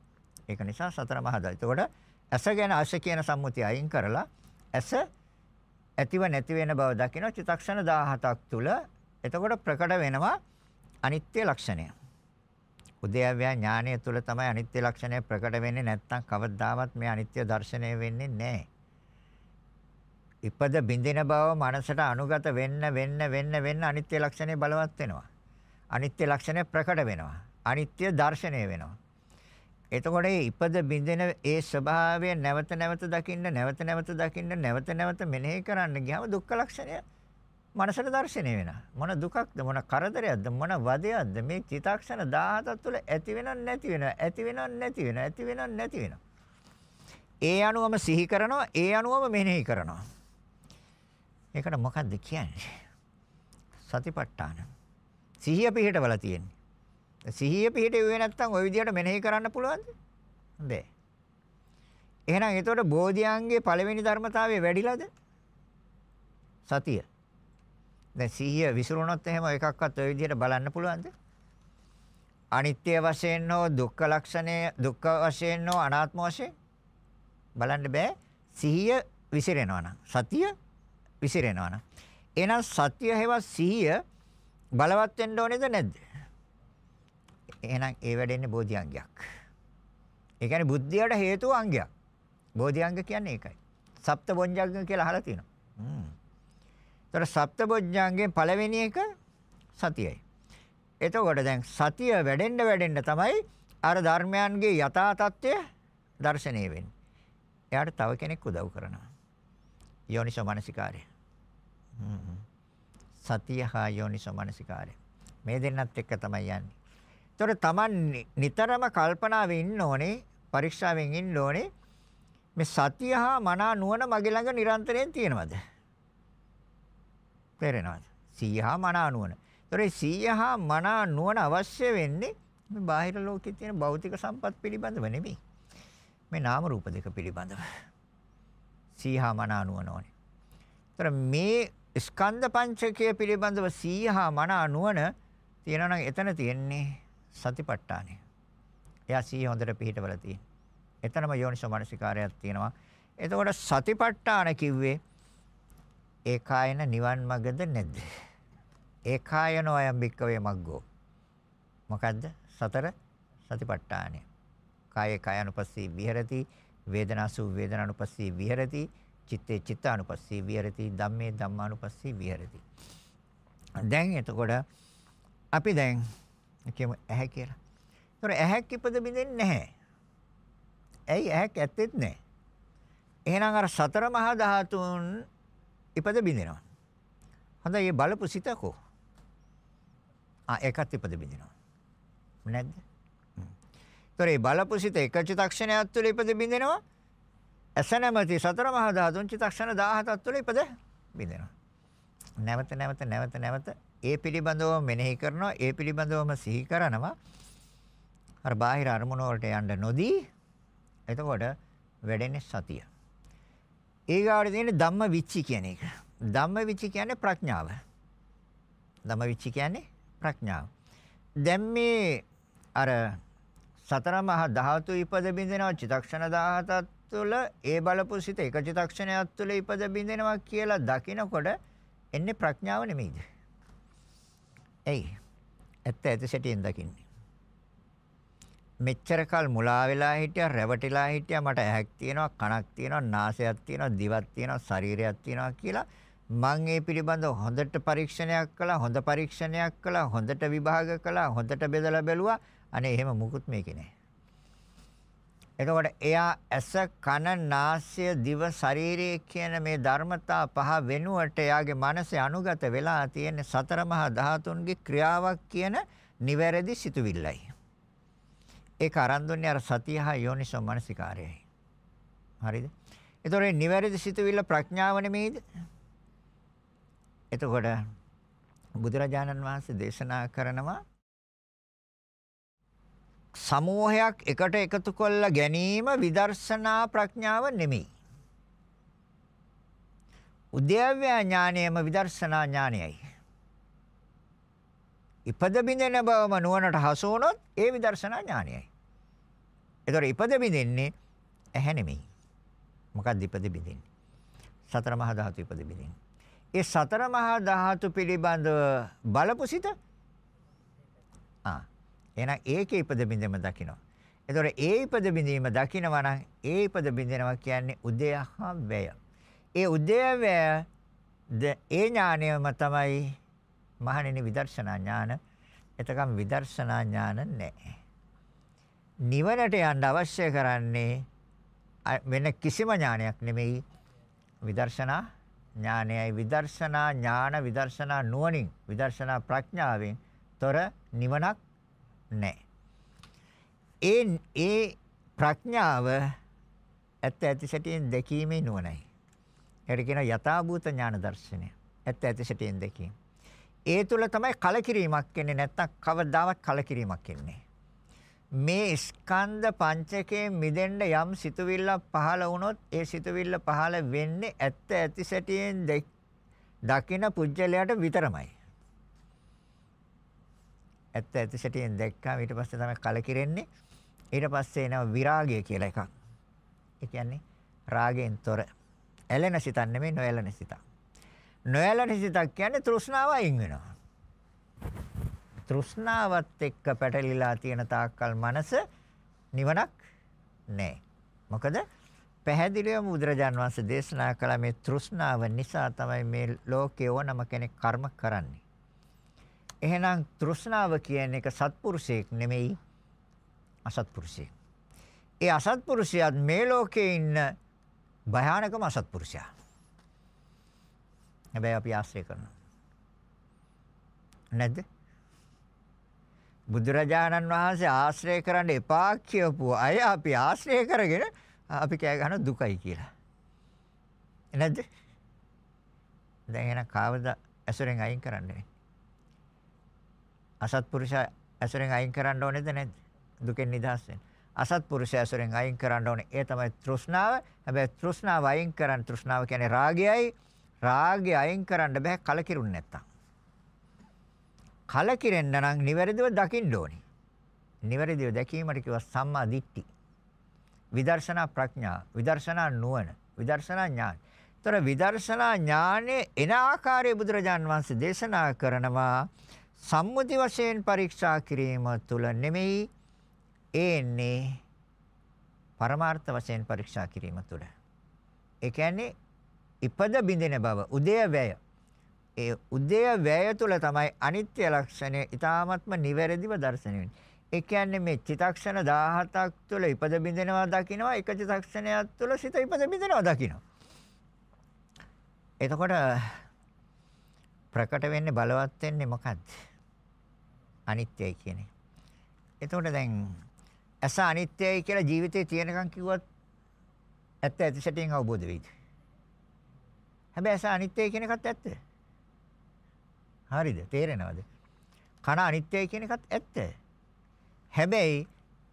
ඒක නිසා සතර මහා ධාතු. එතකොට ඇස ගැන ආශ කියන සම්මුතිය අයින් කරලා ඇස ඇතිව නැති වෙන බව දකින්න චිතක්ෂණ 17ක් තුල එතකොට ප්‍රකට වෙනවා අනිත්‍ය ලක්ෂණය. උදේවැය ඥානය තුල තමයි අනිත්‍ය ලක්ෂණය ප්‍රකට වෙන්නේ නැත්නම් කවදාවත් මේ අනිත්‍ය දර්ශනය වෙන්නේ නැහැ. ඉපද බින්දින බව මනසට අනුගත වෙන්න වෙන්න වෙන්න වෙන්න අනිත්‍ය ලක්ෂණය බලවත් වෙනවා. අනිත්‍ය ලක්ෂණය ප්‍රකට වෙනවා. අනිත්‍ය දර්ශනය වෙනවා. එතකොට මේ ඉපද බින්දින ඒ ස්වභාවය නැවත නැවත දකින්න නැවත නැවත දකින්න නැවත නැවත මෙනෙහි කරන්න ගියාම දුක්ඛ ලක්ෂණය මනසට දැర్శණය වෙනවා. මොන දුකක්ද මොන කරදරයක්ද මොන වදයක්ද මේ චිතාක්ෂණ 17 තුළ ඇති වෙනව නැති වෙනව ඇති වෙනව නැති වෙනව ඇති වෙනව නැති වෙනව. ඒ අනුවම සිහි කරනවා ඒ අනුවම මෙනෙහි කරනවා. ඒකට මොකද්ද කියන්නේ? සතිපට්ඨාන. සිහිය පිහිටවල තියෙන්නේ. සිහිය පිහිටුවේ නැත්නම් ওই විදිහට මෙනෙහි කරන්න පුළුවන්ද? බැහැ. එහෙනම් එතකොට බෝධියංගේ පළවෙනි ධර්මතාවය වැඩිලාද? සතිය. දැන් සිහිය විසිරුණොත් එහෙම එකක්වත් ওই විදිහට බලන්න පුළුවන්ද? අනිත්‍ය වශයෙන් හෝ දුක්ඛ ලක්ෂණය දුක්ඛ වශයෙන් හෝ අනාත්ම වශයෙන් බලන්න බෑ. සිහිය විසිරෙනවා නම් සතිය විසිරෙනවා නම්. එහෙනම් සතිය හෙවත් සිහිය බලවත් වෙන්න ඕනේද නැද්ද? එහෙනම් ඒ වැඩෙන්නේ බෝධි අංගයක්. ඒ කියන්නේ බුද්ධියට හේතු අංගයක්. බෝධි අංග කියන්නේ ඒකයි. සප්ත බොජ්ජංග කියලා අහලා තියෙනවා. හ්ම්. ඒතර සප්ත බොජ්ජංගෙන් පළවෙනි එක සතියයි. එතකොට දැන් සතිය වැඩෙන්න වැඩෙන්න තමයි අර ධර්මයන්ගේ යථා තත්ත්වය දැర్శණය වෙන්නේ. එයාට තව කෙනෙක් උදව් කරනවා. යෝනිසෝ මනසිකාරය. සතිය හා යෝනිසෝ මනසිකාරය. මේ දෙන්නත් එක්ක තමයි යන්නේ. ඒතකොට Taman නිතරම කල්පනාවේ ඉන්න ඕනේ, පරීක්ෂාවෙන් ඉන්න ඕනේ. මේ සතිය හා මනා නුවණ මගේ ළඟ නිරන්තරයෙන් තියෙනවද? තේරෙනවද? සීය හා මනා නුවණ. ඒතොර සීය හා මනා නුවණ අවශ්‍ය වෙන්නේ මේ බාහිර ලෝකයේ තියෙන භෞතික සම්පත් පිළිබඳව නෙමෙයි. මේ නාම රූප දෙක පිළිබඳව. සීහා මනා නුවණ ඕනේ. ඒතර මේ ස්කන්ධ පංචකය පිළිබඳව සීහා මනා නුවණ තියෙනවා නම් එතන තියෙන්නේ සතිපට්ඨානය. එයා සීහ හොඳට පිළිහිටවල තියෙනවා. එතනම යෝනිසෝ මනසිකාරයක් තියෙනවා. එතකොට සතිපට්ඨාන කිව්වේ ඒකායන නිවන් මගද නැද්ද? ඒකායනෝ අයම් බික්කවේ මග්ගෝ. මොකද්ද? සතර සතිපට්ඨානය. කායේ කායනුපස්සී විහෙරති, වේදනාසු වේදනානුපස්සී විහෙරති, චිත්තේ චිත්තානුපස්සී විහෙරති, ධම්මේ ධම්මානුපස්සී විහෙරති. දැන් එතකොට අපි දැන් කියමු ඇහැ කියලා. ඒතර ඇහැක් ඉපද බින්දෙන්නේ නැහැ. ඇයි ඇහැක් ඇත්තෙත් නැහැ. එහෙනම් අර සතර මහා ධාතුන් ඉපද බින්දිනවා. හොඳයි මේ බලපු සිතකෝ. ආ ඒකත් ඉපද බින්දිනවා. නැද්ද? ඒතර මේ බලපු සිත එක චිත්තක්ෂණයක් තුළ ඉපද බින්දිනවා. ඇස නැමැති සතර මහා ධාතුන් චිත්තක්ෂණ 17ක් තුළ ඉපද බින්දිනවා. නැවත නැවත නැවත නැවත ඒ පිළිබඳව මෙනෙහි කරනවා ඒ පිළිබඳවම සිහි කරනවා. අර බාහිර අරමුණ වලට යන්න නොදී එතකොට වැඩෙන්නේ සතිය. ඊගාවට තියෙන්නේ ධම්ම විච්චි කියන එක. ධම්ම විච්චි කියන්නේ ප්‍රඥාව. ධම්ම විච්චි කියන්නේ ප්‍රඥාව. දැන් මේ අර සතර මහා ධාතු ඉපද බින්දෙනවා චිතක්ෂණ 17ක් තුළ ඒ බලපු සිත එක චිතක්ෂණයක් තුළ ඉපද බින්දෙනවා කියලා දකිනකොට එන්නේ ප්‍රඥාව නෙමෙයිද? එයි ඇත්ත ඇත්ත සැටියෙන් දකින්නේ. මෙච්චර කල් මුලා වෙලා හිටියා රැවටිලා හිටියා මට ඇහක් තියෙනවා කනක් තියෙනවා නාසයක් තියෙනවා දිවක් තියෙනවා ශරීරයක් තියෙනවා කියලා මම ඒ පිළිබඳව හොඳට පරීක්ෂණයක් කළා හොඳ පරීක්ෂණයක් කළා හොඳට විභාග කළා හොඳට බෙදලා බැලුවා අනේ එහෙම මුකුත් මේකේ නැහැ එතකොට එයා ඇස කන නාසය දිව ශරීරය කියන මේ ධර්මතා පහ වෙනුවට එයාගේ මනසේ අනුගත වෙලා තියෙන සතර මහා ධාතුන්ගේ ක්‍රියාවක් කියන නිවැරදි සිතුවිල්ලයි ඒක අරන් දුන්නේ අර සතිය හා යෝනිසෝ මනසිකාරයයි. හරිද? ඒතොර නිවැරදි සිතුවිල්ල ප්‍රඥාව නෙමෙයිද? එතකොට බුදුරජාණන් වහන්සේ දේශනා කරනවා සමූහයක් එකට එකතු කරලා ගැනීම විදර්ශනා ප්‍රඥාව නෙමෙයි. උද්‍යව්‍ය ඥානයම විදර්ශනා ඥානයයි. ඉපද බින්දෙන බවම නුවණට හසු වුණොත් ඒ විදර්ශනා ඥානයයි. ඒතර ඉපද බින්දෙන්නේ ඇහැ නෙමෙයි. මොකක්ද ඉපද බින්දෙන්නේ? සතර මහා ධාතු ඉපද බින්දෙන්නේ. ඒ සතර මහා ධාතු පිළිබඳව බලපු සිත ආ එහෙනම් ඒකේ ඉපද බින්දෙම දකිනවා. ඒතර ඒ ඉපද බින්දීම දකිනවා නම් ඒ ඉපද බින්දෙනවා කියන්නේ උදයහා වැය. ඒ උදය වැය ඒ ඥානයම තමයි මහණෙනි විදර්ශනා ඥාන. එතකම් විදර්ශනා ඥාන නැහැ. නිවනට යන්න අවශ්‍ය කරන්නේ වෙන කිසිම ඥානයක් නෙමෙයි විදර්ශනා ඥානයයි විදර්ශනා ඥාන විදර්ශනා නුවණින් විදර්ශනා ප්‍රඥාවෙන් තොර නිවනක් නැහැ. ඒ ඒ ප්‍රඥාව ඇත්ත ඇති සැටියෙන් දැකීමේ නුවණයි. ඒකට කියන යථාභූත ඥාන දර්ශනය. ඇත්ත ඇති සැටියෙන් දැකීම. ඒ තුල තමයි කලකිරීමක් එන්නේ නැත්නම් කවදාවත් කලකිරීමක් එන්නේ. මේ ස්කන්ධ පංචකයෙන් මිදෙන්න යම් සිතුවිල්ලක් පහළ වුණොත් ඒ සිතුවිල්ල පහළ වෙන්නේ ඇත්ත ඇති සැටියෙන් දකින පුජ්‍යලයට විතරමයි. ඇත්ත ඇති සැටියෙන් දැක්කම ඊට පස්සේ තමයි කලකිරෙන්නේ. ඊට පස්සේ එනවා විරාගය කියලා එකක්. ඒ කියන්නේ රාගයෙන් තොර ඇලෙන සිතක් නෙමෙයි නොඇලෙන සිතක්. නොයලන සිතක් කියන්නේ තෘෂ්ණාව අයින් වෙනවා. තෘෂ්ණාවත් එක්ක පැටලිලා තියෙන තාක්කල් මනස නිවනක් නැහැ. මොකද පැහැදිලිවම බුදුරජාන් වහන්සේ දේශනා කළ මේ තෘෂ්ණාව නිසා තමයි මේ ලෝකේ ඕනම කෙනෙක් කර්ම කරන්නේ. එහෙනම් තෘෂ්ණාව කියන එක සත්පුරුෂයෙක් නෙමෙයි අසත්පුරුෂයෙක්. ඒ අසත්පුරුෂයාත් මේ ලෝකේ ඉන්න භයානකම අසත්පුරුෂයා. හැබැයි අපි ආශ්‍රය කරනවා. නැද්ද? බුදුරජාණන් වහන්සේ ආශ්‍රය කරන්න එපා කියපු අය අපි ආශ්‍රය කරගෙන අපි කෑ ගහන දුකයි කියලා. නැද්ද? දැන් එහෙනම් කාවද ඇසුරෙන් අයින් කරන්නේ? අසත්පුරුෂ ඇසුරෙන් අයින් කරන්න ඕනේද නැද්ද? දුකෙන් නිදහස් වෙන්න. අසත්පුරුෂ ඇසුරෙන් අයින් කරන්න ඕනේ. ඒ තමයි තෘෂ්ණාව. හැබැයි තෘෂ්ණාව අයින් කරන්න තෘෂ්ණාව කියන්නේ රාගයයි. රාගය අයින් කරන්න බෑ කලකිරුන්නේ නැත්තම්. කලකිරෙන්න නම් නිවැරදිව දකින්න ඕනේ. නිවැරදිව දැකීමට කිව්වා සම්මා දිට්ඨි. විදර්ශනා ප්‍රඥා, විදර්ශනා නුවණ, විදර්ශනා ඥාන. ତර විදර්ශනා ඥානේ එන ආකාරයේ බුදුරජාන් වහන්සේ දේශනා කරනවා සම්මුති වශයෙන් පරීක්ෂා කිරීම තුල නෙමෙයි ඒන්නේ පරමාර්ථ වශයෙන් පරීක්ෂා කිරීම තුල. ඒ කියන්නේ ඉපද බිඳින බව උදය වැය. ඒ උදය වැය තුල තමයි අනිත්‍ය ලක්ෂණය ඊ타ත්ම නිවැරදිව දැర్శණය වෙන්නේ. ඒ කියන්නේ මේ චිතක්ෂණ 17ක් තුළ ඉපද බිඳිනවා දකින්නවා එක චිතක්ෂණයක් තුළ සිත ඉපද බිඳිනවා දකින්නවා. එතකොට ප්‍රකට වෙන්නේ බලවත් වෙන්නේ මොකද්ද? අනිත්‍යයි කියන්නේ. එතකොට දැන් ඇස අනිත්‍යයි කියලා ජීවිතේ තියෙනකන් කිව්වත් ඇත්ත ඇතිසැටියෙන් අවබෝධ වෙයිද? හැබැයි ඇස අනිත්‍යයි කියන එකත් ඇත්ත. හරිද? තේරෙනවද? කන අනිත්‍යයි කියන එකත් ඇත්ත. හැබැයි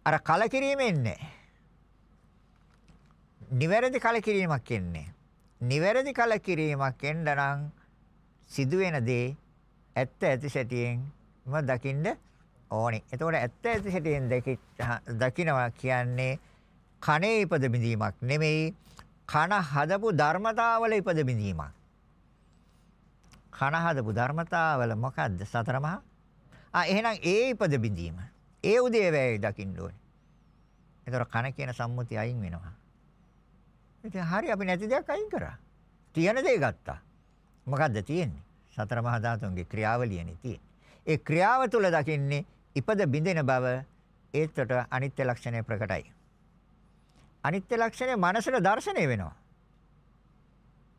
අර කලකිරීමෙන් නැහැ. නිවැරදි කලකිරීමක් එන්නේ. නිවැරදි කලකිරීමක් එන්න නම් සිදුවෙන දේ ඇත්ත ඇතිසැටියෙන්ම දකින්න ඕනේ. එතකොට ඇත්ත ඇති හැටියෙන් දකිනවා කියන්නේ කනේ ඉපද බිඳීමක් නෙමෙයි කන හදපු ධර්මතාවල ඉපද බිඳීමක්. කන හදපු ධර්මතාවල මොකද්ද? සතර මහා. ආ එහෙනම් ඒ ඉපද බිඳීම. ඒ උදේවැය දකින්න ඕනේ. එතකොට කන කියන සම්මුතිය අයින් වෙනවා. ඉතින් හරි අපි නැති දෙයක් අයින් කරා. තියෙන දේ ගත්තා. මොකද්ද තියෙන්නේ? සතර මහා ධාතුන්ගේ ක්‍රියාවලියනේ තියෙන්නේ. ඒ ක්‍රියාව තුළ දකින්නේ ඉපද බිඳින බව ඒතට අනිත්‍ය ලක්ෂණය ප්‍රකටයි. අනිත්‍ය ලක්ෂණය මනසට දැర్శණය වෙනවා.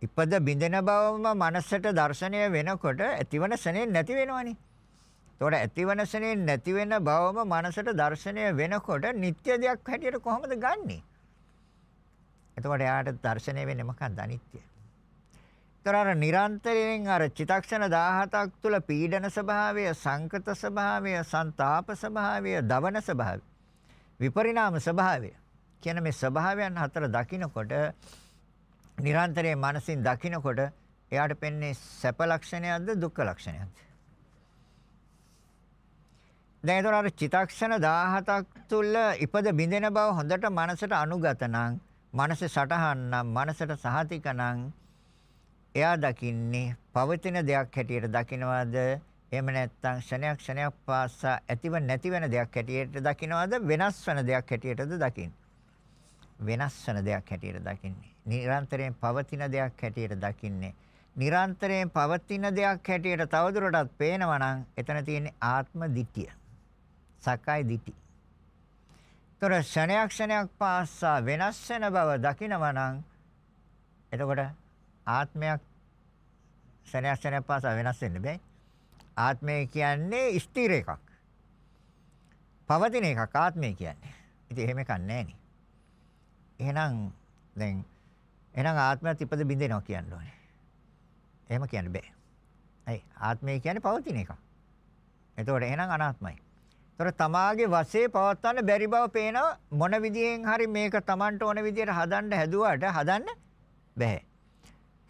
ඉපද බිඳෙන බවම මනසට දැర్శණය වෙනකොට ඇතිවන සනේ නැති වෙනවනේ. ඒතකොට ඇතිවන සනේ නැති වෙන බවම මනසට දැర్శණය වෙනකොට නিত্য දෙයක් හැටියට කොහොමද ගන්නෙ? එතකොට එයාට දැర్శණය වෙන්නේ මොකක්ද අනිත්‍යයි. ඒතර අර නිරන්තරයෙන් අර චිතක්ෂණ 17ක් තුල පීඩන ස්වභාවය, සංකත ස්වභාවය, ਸੰతాප ස්වභාවය, දවන ස්වභාවය, විපරිණාම ස්වභාවය කියන මේ ස්වභාවයන් හතර දකිනකොට නිරන්තරයෙන් මනසින් දකිනකොට එයාට පෙන්නේ සැප ලක්ෂණයක්ද දුක්ඛ ලක්ෂණයක්ද? දැන් ඒතර අර චිතක්ෂණ 17ක් තුල ඉපද බිඳෙන බව හොඳට මනසට අනුගත නම්, මනසේ සටහන් නම්, මනසට සහතික නම් එයා දකින්නේ පවතින දෙයක් හැටියට දකිනවද? එහෙම නැත්නම් ක්ෂණයක් ක්ෂණයක් පාසා ඇතිව නැති වෙන දෙයක් හැටියට දකිනවද? වෙනස් වෙන දෙයක් හැටියටද දකින්නේ? වෙනස් වෙන දෙයක් හැටියට දකින්නේ. නිරන්තරයෙන් පවතින දෙයක් හැටියට දකින්නේ. නිරන්තරයෙන් පවතින දෙයක් හැටියට තවදුරටත් පේනවා නම් එතන තියෙන්නේ ආත්ම දිට්ඨිය. සක්කාය දිට්ඨි. තොර ක්ෂණයක් ක්ෂණයක් පාසා වෙනස් වෙන බව දකිනවා නම් එතකොට ආත්මයක් ශරයක් ශරයක් පාසා වෙනස් වෙන්න බෑ. ආත්මය කියන්නේ ස්ථිර එකක්. පවතින එකක් ආත්මය කියන්නේ. ඉතින් එහෙම එකක් නැහැ එහෙනම් දැන් එහෙනම් ආත්මයත් ඉපද බින්දෙනවා කියන්න ඕනේ. එහෙම කියන්න බෑ. ඇයි ආත්මය කියන්නේ පවතින එකක්. එතකොට එහෙනම් අනාත්මයි. ඒතර තමාගේ වශයේ පවත්වන්න බැරි බව පේන මොන විදියෙන් හරි මේක Tamanට ඕන විදියට හදන්න හැදුවාට හදන්න බෑ.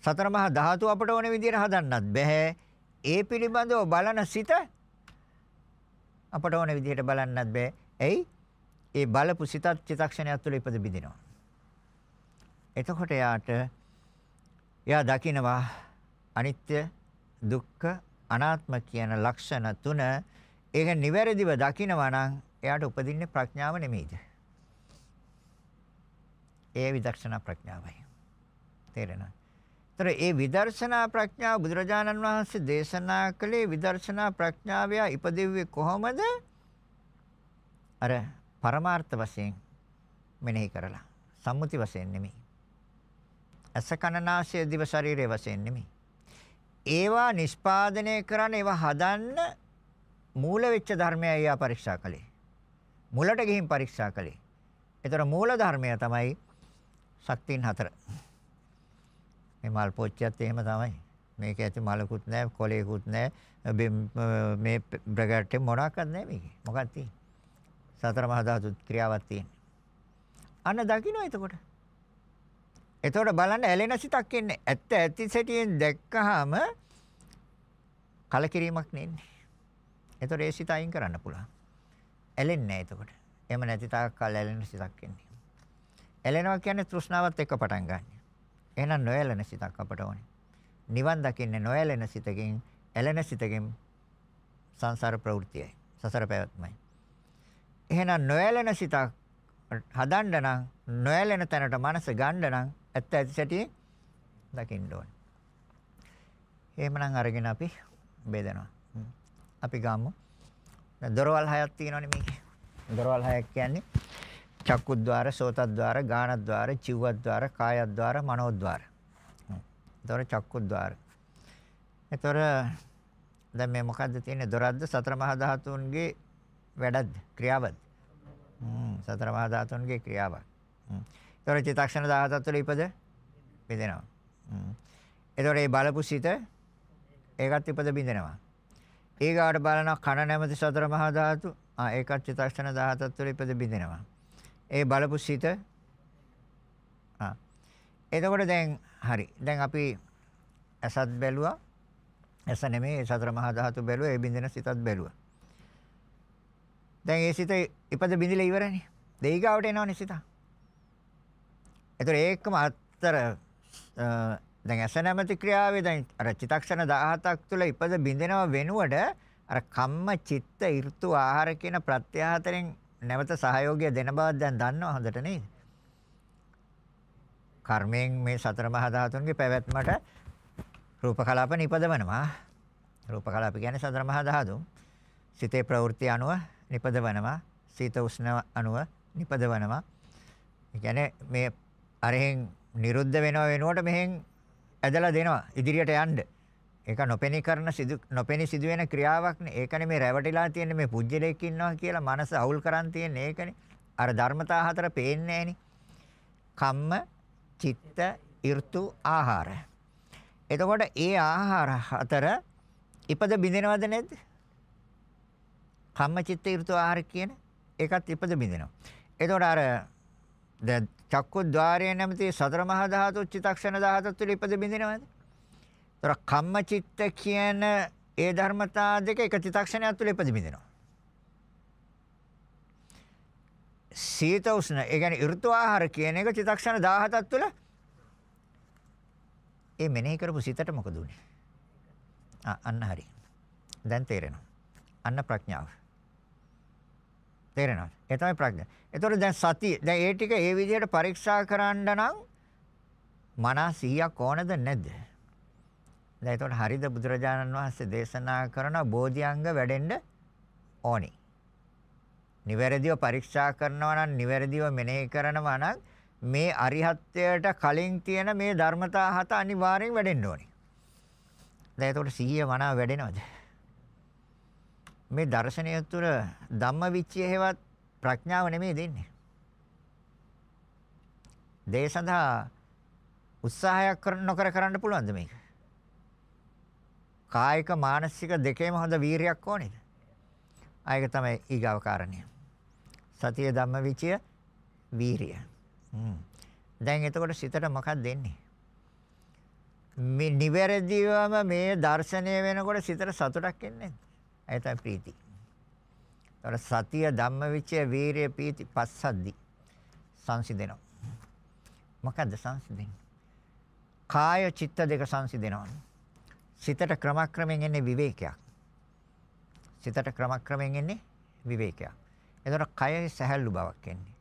සතර මහා ධාතු අපට ඕන විදිහට හදන්නත් බෑ. ඒ පිළිබඳව බලන සිත අපට ඕන විදිහට බලන්නත් බෑ. එයි ඒ බලපු සිතත් චිතක්ෂණයක් තුළ ඉපද බිඳිනවා. එතකොට යාට එයා දකිනවා අනිත්‍ය දුක්ඛ අනාත්ම කියන ලක්ෂණ තුන ඒක නිවැරදිව දකිනවා නම් එයාට උපදින්නේ ප්‍රඥාව නෙමෙයිද? ඒ විදර්ශනා ප්‍රඥාවයි. තේරෙනවද? ତර ඒ විදර්ශනා ප්‍රඥාව බුදුරජාණන් වහන්සේ දේශනා කළේ විදර්ශනා ප්‍රඥාවය ඉපදෙව්වේ කොහොමද? අර පරමාර්ථ වශයෙන් මෙනෙහි කරලා. සම්මුති වශයෙන් නෙමෙයි. අස කනනාසය දිව ශරීරයේ වශයෙන් නෙමෙයි. ඒවා නිෂ්පාදනය කරන්න ඒවා හදන්න මූල වෙච්ච ධර්මයයි එයා පරීක්ෂා කළේ. මුලට ගිහින් පරීක්ෂා කළේ. ඒතර මූල ධර්මය තමයි ශක්තියින් හතර. මේ මල් පොච්චියත් එහෙම තමයි. මේක ඇති මලකුත් නැහැ, කොලේකුත් නැහැ. මේ බ්‍රගට් මොනවාක්වත් නැහැ මේකේ. මොකක්ද තියෙන්නේ? සතර මහා ධාතු ක්‍රියාවක් තියෙන්නේ. අන්න දකින්න එතකොට. එතකොට බලන්න ඇලෙන සිතක් එන්නේ. ඇත්ත ඇති සැටියෙන් දැක්කහම කලකිරීමක් නෙන්නේ. එතකොට ඒ සිත අයින් කරන්න පුළුවන්. ඇලෙන්නේ නැහැ එතකොට. එහෙම නැති තාක් කල් ඇලෙන සිතක් එන්නේ. ඇලෙනවා කියන්නේ තෘෂ්ණාවත් එක්ක පටන් ගන්න. එහෙනම් නොඇලෙන සිතක් අපට ඕනේ. නිවන් දකින්නේ නොඇලෙන සිතකින්, ඇලෙන සිතකින් සංසාර ප්‍රවෘත්තියයි. සසර පැවැත්මයි. එහෙනම් නොඇලෙන සිතක් හදන්න නම් නොඇලෙන තැනට මනස ගන්න නම් ඇත්ත ඇති සැටි දකින්න ඕනේ. එහෙමනම් අරගෙන අපි බෙදනවා. අපි ගමු. දොරවල් හයක් තියෙනවනේ මේකේ. දොරවල් හයක් කියන්නේ චක්කුද්්වාර, සෝතද්්වාර, ගානද්්වාර, චිව්වද්්වාර, කායද්්වාර, මනෝද්්වාර. ඒතොර චක්කුද්්වාර. ඒතොර දැන් මේ මොකද්ද තියෙන්නේ? දොරද්ද සතර මහා ධාතුන්ගේ වැඩක්ද? ක්‍රියාවක්ද? හ්ම් සතර මහා ධාතුන්ගේ ක්‍රියාවක්. හ්ම්. ඒතොර චිත්තක්ෂණ 17 තුළ ඉපද බිඳෙනවා. හ්ම්. ඒතොර මේ බලපු සිත ඒකත් ඉපද බිඳෙනවා. ඊගාට බලනවා කන නැමැති සතර මහා ධාතු. ආ ඒකත් චිත්තක්ෂණ 17 තුළ ඉපද බිඳෙනවා. ඒ බලපු සිත ආ එතකොට දැන් හරි. දැන් අපි ඇසත් බැලුවා. ඇස නෙමෙයි සතර මහා ධාතු බැලුවා. ඒ බින්දෙන සිතත් බැලුවා. දැන් ඒ සිත ඉපද බිඳිලා ඉවරනේ. දෙයිගාවට එනවනේ සිත. ඒතර ඒකම අතර දැන් ඇස නැමැති ක්‍රියාවේ දැන් අර චිතක්ෂණ 17ක් තුළ ඉපද බින්දෙනව වෙනුවට අර කම්ම චිත්ත ඍතු ආහාර කියන ප්‍රත්‍යාහතරෙන් නැවත සහයෝගය දෙන බව දැන් දන්නව හොඳට නේද? කර්මයෙන් මේ සතර මහා ධාතුන්ගේ පැවැත්මට රූප කලාප නිපදවනවා. රූප කලාප කියන්නේ සතර මහා ධාතු. සිතේ ප්‍රවෘත්ති අනුව නිපදවනවා. සීත උෂ්ණ අනුව නිපදවනවා. ඒ කියන්නේ මේ අරහෙන් නිරුද්ධ වෙනව වෙනුවට මෙහෙන් ඇදලා දෙනවා ඉදිරියට යන්න. ඒක නොපෙනී කරන සිදු නොපෙනී සිදුවෙන ක්‍රියාවක්නේ. ඒකනේ මේ රැවටිලා තියෙන්නේ මේ පුජ්‍යලයක් ඉන්නවා කියලා මනස අවුල් කරන් තියෙන්නේ ඒකනේ. අර ධර්මතා හතර පේන්නේ කම්ම, චිත්ත, ඍතු, ආහාර. එතකොට ඒ ආහාර හතර ඉපද බිඳිනවද නැද්ද? කම්ම, චිත්ත, ඍතු, ආහාර කියන ඒකත් ඉපද බිඳිනවා. එතකොට අර දැන් චක්කුද්්වාරයේ නැමැති සතර මහා ධාතු චිත්තක්ෂණ 17 තුළ ඉපද බිඳිනවද? ඒතර කම්මචිත්ත කියන ඒ ධර්මතා දෙක එක චිත්තක්ෂණයක් තුළ ඉපදිමිනවා. සීත උෂ්ණ ඒ කියන්නේ ඍතු ආහාර කියන එක චිත්තක්ෂණ 17ක් තුළ ඒ මෙනෙහි කරපු සිතට මොකද උනේ? ආ අන්න හරි. දැන් තේරෙනවා. අන්න ප්‍රඥාව. තේරෙනවද? ඒ තමයි ප්‍රඥා. ඒතකොට දැන් සතිය දැන් ඒ ටික ඒ විදිහට පරීක්ෂා කරන්න නම් මනස 100ක් ඕනද නැද්ද? දැන් ඒතකොට හරිද බුදුරජාණන් වහන්සේ දේශනා කරන බෝධිඅංග වැඩෙන්න ඕනි. නිවැරදිව පරීක්ෂා කරනවා නම් නිවැරදිව මෙනෙහි කරනවා නම් මේ අරිහත්ත්වයට කලින් තියෙන මේ ධර්මතා හත අනිවාර්යෙන් වැඩෙන්න ඕනි. දැන් ඒතකොට සිහිය මනාව වැඩෙනවද? මේ දර්ශනය තුළ ධම්මවිචය හේවත් ප්‍රඥාව නෙමෙයි දෙන්නේ. දේ සඳහා උත්සාහයක් කර නොකර කරන්න පුළුවන්ද මේක? කායික මානසික දෙකේම හොඳ වීරියක් ඕනේද? ආයක තමයි ඊගාව කාරණය. සතිය ධම්මවිචය වීරිය. හ්ම්. දැන් එතකොට සිතට මොකක්ද දෙන්නේ? මේ නිවැරදිවම මේ දර්ශනය වෙනකොට සිතට සතුටක් එන්නේ නැහැ. ඒ තමයි ප්‍රීති. ඒතර සතිය ධම්මවිචය වීරිය ප්‍රීති පස්සද්දි සංසිඳෙනවා. මොකද්ද සංසිඳෙන්නේ? කාය චිත්ත දෙක සංසිඳෙනවා. සිතට ක්‍රමක්‍රමයෙන් එන්නේ විවේකයක්. සිතට ක්‍රමක්‍රමයෙන් එන්නේ විවේකයක්. එතකොට කයේ සැහැල්ලු බවක් එන්නේ.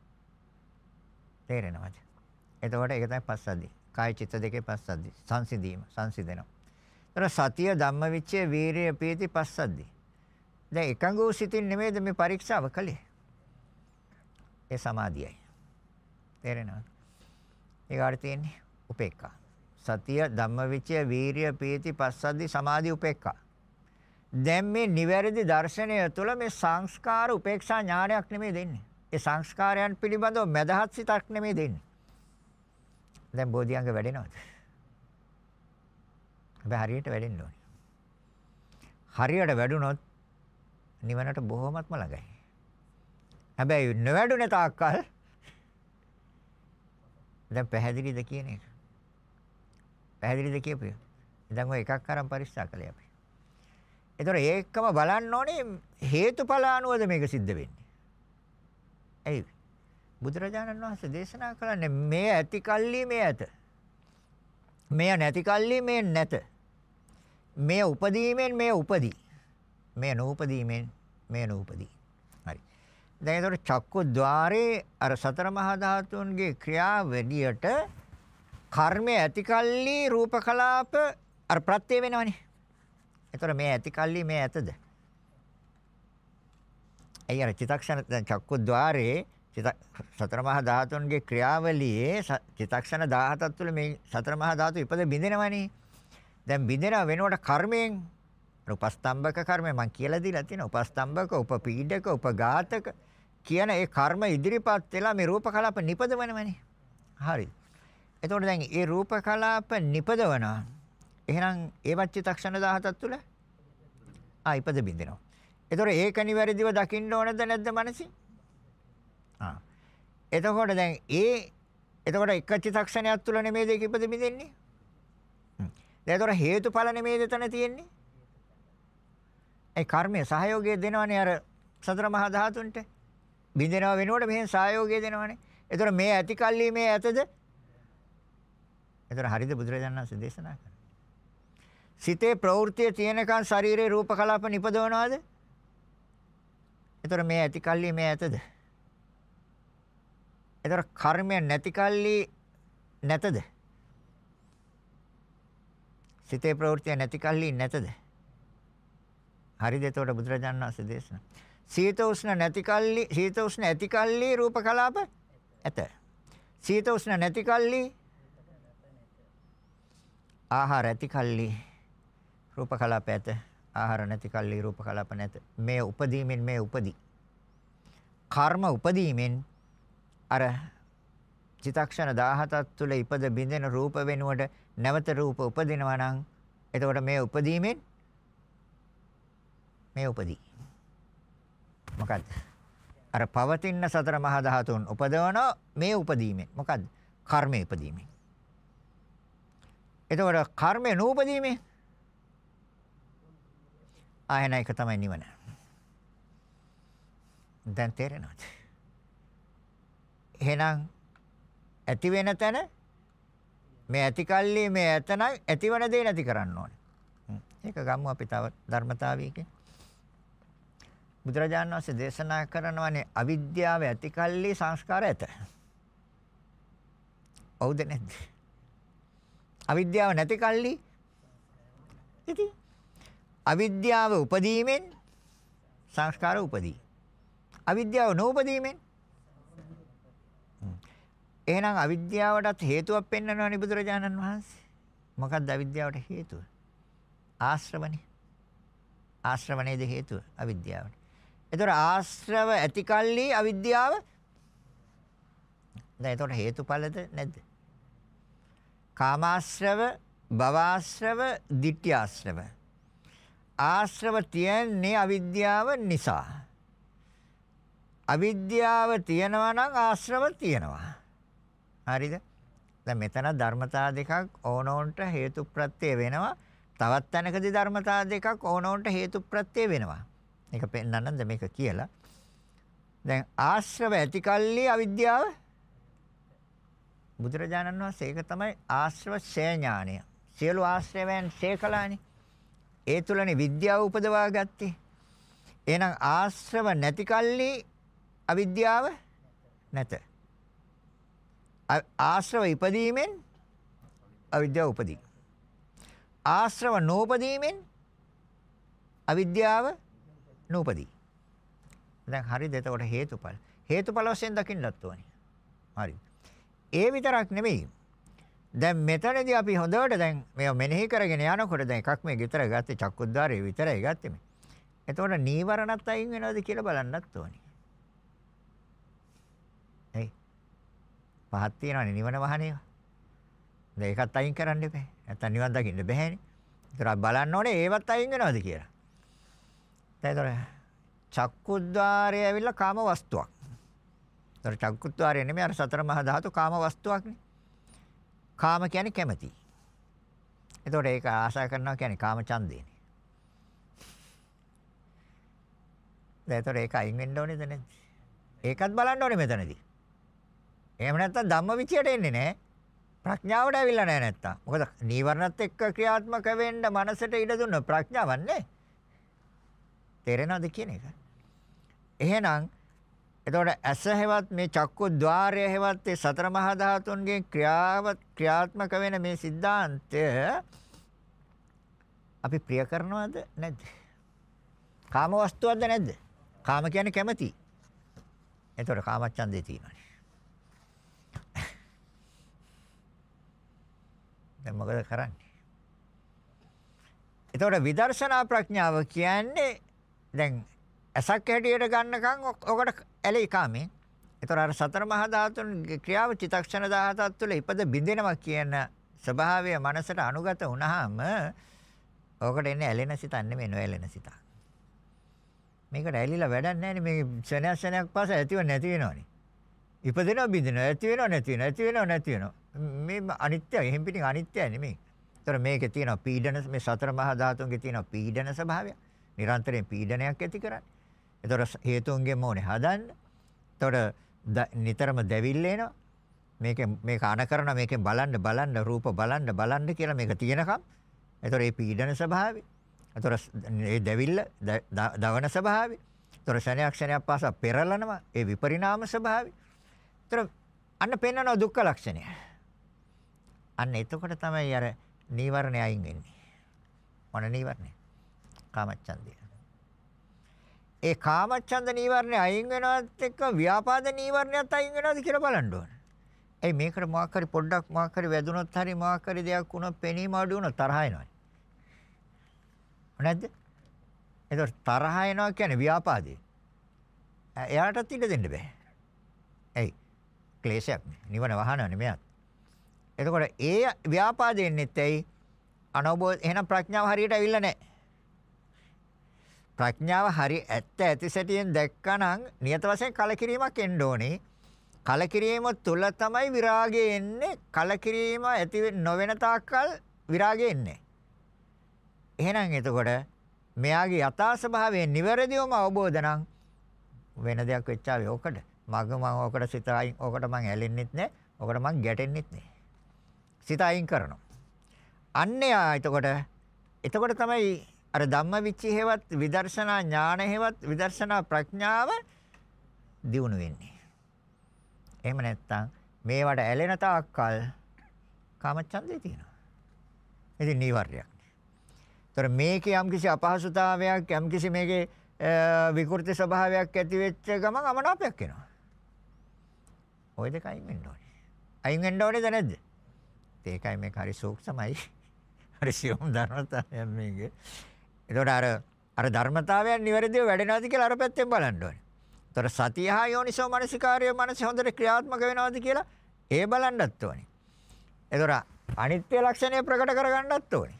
තේරෙනවද? එතකොට ඒක තමයි පස්සද්ධි. කාය චිත්ත දෙකේ පස්සද්ධි. සංසිඳීම, සංසිඳෙනවා. ඒතර සතිය ධම්මවිචය වීරිය පීති පස්සද්ධි. දැන් එකඟ වූ සිතින් නෙමෙයිද මේ පරීක්ෂාව කළේ? ඒ සමාධියයි. තේරෙනවද? ඒකට තියෙන්නේ උපේක්ඛා. සතිය ධම්මවිචය වීරිය පීති පස්සද්ධි සමාධි උපේක්ඛා. දැන් මේ නිවැරදි දර්ශනය තුළ මේ සංස්කාර උපේක්ෂා ඥානයක් නෙමෙයි දෙන්නේ. ඒ සංස්කාරයන් පිළිබඳව මදහත් සිතක් නෙමෙයි දෙන්නේ. දැන් බෝධිඅංග වැඩෙනවද? හැබැයි හරියට වැඩෙන්න ඕනේ. හරියට වැඩුණොත් නිවනට බොහොමත්ම ළඟයි. හැබැයි නොවැඩුනේ තාක්කල් දැන් පැහැදිලිද කියන එක? පැහැදිලිද කියපිය? දැන් ඔය එකක් අරන් පරික්ෂා කළේ අපි. ඒතර ඒකම බලන්න ඕනේ හේතුඵල අනුවද මේක සිද්ධ වෙන්නේ. ඇයි? බුදුරජාණන් වහන්සේ දේශනා කරන්නේ මේ ඇති කල්ලි මේ ඇත. මේ නැති කල්ලි මේ නැත. මේ උපදීමෙන් මේ උපදී. මේ නූපදීමෙන් මේ නූපදී. හරි. දැන් ඒතර චක්කු ద్వාරේ අර සතර මහා ධාතුන්ගේ ක්‍රියාවලියට කර්මය ඇති කල්ලි රූප කලාප අර ප්‍රත්‍ය වෙනවනේ. ඒතර මේ ඇති කල්ලි මේ ඇතද? ඇයි අර චිතක්ෂණ දැන් චක්කුද්්වාරේ සතර මහා ධාතුන්ගේ ක්‍රියාවලියේ චිතක්ෂණ 17ක් තුළ මේ සතර මහා ධාතු ඉපද බිඳිනවනේ. දැන් බිඳිනව වෙනකොට කර්මයෙන් උපස්තම්භක කර්මය මම කියලා දීලා තියෙනවා. උපස්තම්භක, උපපීඩක, උපඝාතක කියන ඒ කර්ම ඉදිරිපත් වෙලා මේ රූප කලාප නිපදවනවනේ. හරි. එතකොට දැන් මේ රූප කලාප නිපදවනවා. එහෙනම් ඒවත් චිත්තක්ෂණ 17ක් තුල ආ ඉපද බින්දිනවා. ඒතොර ඒක නිවැරදිව දකින්න ඕනද නැද්ද මනසින්? ආ. එතකොට දැන් ඒ එතකොට එක චිත්තක්ෂණයක් තුල නෙමෙයි ඒක ඉපද බින්දෙන්නේ? හ්ම්. දැන් ඒතොර හේතුඵල නෙමෙයිද තන තියෙන්නේ? ඒ කර්මයේ සහයෝගය දෙනවනේ අර සතර මහා ධාතුන්ට. බින්දෙනව වෙනකොට මෙහෙන් සහයෝගය දෙනවනේ. ඒතොර මේ ඇති කල්ලි මේ ඇතද? ඒතොර හරිද බුදුරජාණන් වහන්සේ දේශනා කරන්නේ? සිතේ ප්‍රවෘත්තිය තියෙනකන් ශරීරේ රූප කලාප නිපදවනවද? ඒතර මේ ඇති කල්ලි මේ ඇතද? ඒතර කර්මය නැති කල්ලි නැතද? සිතේ ප්‍රවෘත්තිය නැති කල්ලි නැතද? හරිද එතකොට බුදුරජාණන් වහන්සේ දේශනා. සීත උෂ්ණ නැති කල්ලි සීත උෂ්ණ ඇති කල්ලි රූප කලාප ඇත. සීත උෂ්ණ නැති කල්ලි ආහාර ඇති කල්ලි රූප කලාප ඇත. ආහාර නැති කල්ලි රූප කලාප නැත. මේ උපදීමෙන් මේ උපදී. කර්ම උපදීමෙන් අර චිතක්ෂණ 17ක් තුල ඉපද බිඳෙන රූප වෙනුවට නැවත රූප උපදිනවා නම් එතකොට මේ උපදීමෙන් මේ උපදී. මොකද්ද? අර පවතින සතර මහා ධාතුන් උපදවන මේ උපදීමෙන්. මොකද්ද? කර්මයේ උපදීමෙන්. එතකොට කර්මය නූපදීමෙන් ආයන එක තමයි නිවන. දැන් තේරෙනවද? එහෙනම් ඇති වෙන තැන මේ ඇති කල්ලි මේ ඇතනම් ඇතිවන දේ නැති කරන්න ඕනේ. ඒක ගමු අපි තව ධර්මතාවයකින්. බුදුරජාණන් වහන්සේ දේශනා කරනවානේ අවිද්‍යාව ඇති කල්ලි සංස්කාර ඇත. හවුද නැද්ද? අවිද්‍යාව නැති කල්ලි ඉතින් අවිද්‍යාව උපදීමෙන් සංස්කාර උපදී. අවිද්‍යාව නොඋපදීමෙන් එහෙනම් අවිද්‍යාවටත් හේතුවක් පෙන්වනවනේ බුදුරජාණන් වහන්සේ. මොකක්ද අවිද්‍යාවට හේතුව? ආශ්‍රවනේ. ආශ්‍රවනේද හේතුව අවිද්‍යාවට. ඒතර ආශ්‍රව ඇතිකල්ලි අවිද්‍යාව දැන් ඒතකොට හේතුඵලද නැද්ද? කාමාශ්‍රව, භවආශ්‍රව, ditthyaශ්‍රව. ආශ්‍රව තියන්නේ අවිද්‍යාව නිසා. අවිද්‍යාව තියෙනවා නම් ආශ්‍රව තියෙනවා. හරිද? දැන් මෙතන ධර්මතා දෙකක් ඕනෝන්ට හේතුප්‍රත්‍ය වෙනවා. තවත් තැනකදී ධර්මතා දෙකක් ඕනෝන්ට හේතුප්‍රත්‍ය වෙනවා. මේක පෙන්නන්නද මේක කියලා. දැන් ආශ්‍රව ඇතිකල්ලි අවිද්‍යාව බුදුරජාණන් වහන්සේ ඒක තමයි ආශ්‍රව ඡය ඥානය. සියලු ආශ්‍රවයන් ඡය කළානේ. ඒ තුලනේ විද්‍යාව උපදවා ගත්තේ. එහෙනම් ආශ්‍රව නැති කල්ලි අවිද්‍යාව නැත. ආශ්‍රව ඉපදීමෙන් අවිද්‍යාව උපදී. ආශ්‍රව නූපදීමෙන් අවිද්‍යාව නූපදී. දැන් හරිද එතකොට හේතුඵල. හේතුඵල වශයෙන් දකින්නත් ඕනේ. හරි. ඒ විතරක් නෙමෙයි. දැන් මෙතනදී අපි හොඳට දැන් මේව මෙනෙහි කරගෙන යනකොට දැන් එකක් මේ විතර ගත්තේ චක්කුද්්වාරයේ විතරයි ගත්තේ මේ. එතකොට නීවරණත් අයින් වෙනවද කියලා බලන්නත් ඕනේ. එයි. පහක් තියෙනවනේ නිවන වහනේ. දැන් ඒකත් අයින් කරන්න එපා. නැත්තම් නිවන් දකින්න බැහැනේ. ඒතර බලන්න ඕනේ ඒවත් අයින් වෙනවද කියලා. දැන් ඒතර චක්කුද්්වාරය ඇවිල්ලා කාම වස්තුවක්. ඒතර චක්කුද්්වාරය නෙමෙයි අර සතර මහා ධාතු කාම වස්තුවක්නේ. කාම කියන්නේ කැමැති. එතකොට ඒක ආශා කරනවා කියන්නේ කාම ඡන්දේනේ. දැන් ඒතර ඒක අයින් වෙන්න ඕනේද නැද්ද? ඒකත් බලන්න ඕනේ මෙතනදී. එහෙම නැත්නම් ධම්මවිචයට එන්නේ නැහැ. ප්‍රඥාවට ඇවිල්ලා නැහැ නැත්තම්. මොකද නීවරණත් එක්ක ක්‍රියාත්මක වෙන්න මනසට ඉඩ දුන්න ප්‍රඥාවක් නැහැ. තේරෙනවද කියන එක? එහෙනම් එතකොට ඇස හැවත් මේ චක්කු ద్వාරය හැවත් මේ සතර මහා ධාතුන්ගේ ක්‍රියාව ක්‍රියාත්මක වෙන මේ સિદ્ધාන්තය අපි ප්‍රිය කරනවද නැද්ද? කාම වස්තුවක්ද නැද්ද? කාම කියන්නේ කැමැති. එතකොට කාමච්ඡන්දේ තියෙනවානේ. දැන් මොකද කරන්නේ? එතකොට විදර්ශනා ප්‍රඥාව කියන්නේ දැන් ඇසක් හැටියට ගන්නකම් ඔකට ඇලේ කාමෙන්. ඒතර අර සතර මහා ධාතුන්ගේ ක්‍රියාව චිතක්ෂණ 17ක් තුළ ඉපද බින්දෙනවා කියන ස්වභාවය මනසට අනුගත වුණාම ඔකට එන්නේ ඇලෙන සිතක් නෙමෙයි නොඇලෙන සිතක්. මේකට ඇලිලා වැඩක් නැහැ නේ මේ ශනයක් ශනයක් පාස ඇතිව නැති වෙනවනේ. ඉපදෙනවා බින්දෙනවා ඇති වෙනවා නැති වෙනවා ඇති වෙනවා නැති වෙනවා. මේ අනිත්‍යයි එහෙන් පිටින් අනිත්‍යයි නෙමෙයි. ඒතර මේකේ තියෙන පීඩන මේ සතර මහා ධාතුන්ගේ තියෙන පීඩන ස්වභාවය. නිරන්තරයෙන් පීඩනයක් ඇති කරන්නේ. ඒතොර හේතුන්ගෙන් ඕනේ හදන්න. ඒතොර නිතරම දැවිල්ල එනවා. මේක මේක අන කරන මේකෙන් බලන්න බලන්න රූප බලන්න බලන්න කියලා මේක තියෙනකම්. ඒතොර මේ පීඩන ස්වභාවය. ඒතොර මේ දැවිල්ල දවන ස්වභාවය. ඒතොර ශරණයක් ශරණයක් පාසා පෙරලනවා. ඒ විපරිණාම ස්වභාවය. ඒතොර අන්න පෙන්වන දුක්ඛ ලක්ෂණය. අන්න එතකොට තමයි අර නීවරණය අයින් වෙන්නේ. මොන නීවරණය? කාමච්ඡන්දය. ඒ කාමච්ඡන්ද නීවරණය අයින් වෙනවත් එක්ක ව්‍යාපාද නීවරණයත් අයින් වෙනවද කියලා බලන්න ඕන. ඒ මේකට මොකක් හරි පොඩ්ඩක් මොකක් හරි වැදුනොත් හරි මොකක් හරි දෙයක් වුණොත් පෙනීම අඩු වුණොත් තරහ එනවා. නැද්ද? ඒතකොට තරහ එනවා කියන්නේ ව්‍යාපාදේ. එයාටත් ඉඩ දෙන්න බෑ. ඇයි? ක්ලේශයක් නිවන වහනවනේ මෙයාත්. එතකොට ඒ ව්‍යාපාදෙන්නෙත් ඇයි? අනවබෝධ එහෙනම් ප්‍රඥාව හරියට ඇවිල්ලා නැහැ. ප්‍රඥාව හරි ඇත්ත ඇති සැටියෙන් දැක්කනම් නියත වශයෙන් කලකිරීමක් එන්න ඕනේ. කලකිරීම තුල තමයි විරාගය එන්නේ. කලකිරීම ඇති නොවන තාක්කල් විරාගය එන්නේ. එහෙනම් එතකොට මෙයාගේ යථා ස්වභාවය නිවැරදිවම අවබෝධ නම් වෙන දෙයක් වෙච්චාවේ ඕකට. මග මම ඕකට සිත අයින් ඕකට මං ඇලෙන්නෙත් නැහැ. ඕකට මං ගැටෙන්නෙත් නැහැ. සිත අයින් කරනවා. අන්නේ ආ එතකොට එතකොට තමයි අර ධම්මවිචි හේවත් විදර්ශනා ඥාන හේවත් විදර්ශනා ප්‍රඥාව දියුණු වෙන්නේ. එහෙම නැත්නම් මේවට ඇලෙන තාක්කල් කාමච්ඡන්දේ තියෙනවා. ඉතින් නීවරණයක්. ඒතර මේකේ යම්කිසි අපහසුතාවයක් යම්කිසි මේකේ විකෘති ස්වභාවයක් ඇති වෙච්ච ගමන් අමනාපයක් එනවා. ওই දෙක අයින් වෙන්න ඕනේ. අයින් වෙන්න ඕනේද නැද්ද? ඒකයි මේක හරි සූක්ෂමයි. හරි සියුම් ධර්මතාවයක් මේක. එතකොට අර අර ධර්මතාවයන් නිවැරදිව වැඩෙනවද කියලා අර පැත්තෙන් බලන්න ඕනේ. එතකොට සතිය හා යෝනිසෝ මනසිකාර්ය මනස හොඳට ක්‍රියාත්මක වෙනවද කියලා ඒ බලන්නත් ඕනේ. එතකොට අනිත්‍ය ලක්ෂණය ප්‍රකට කරගන්නත් ඕනේ.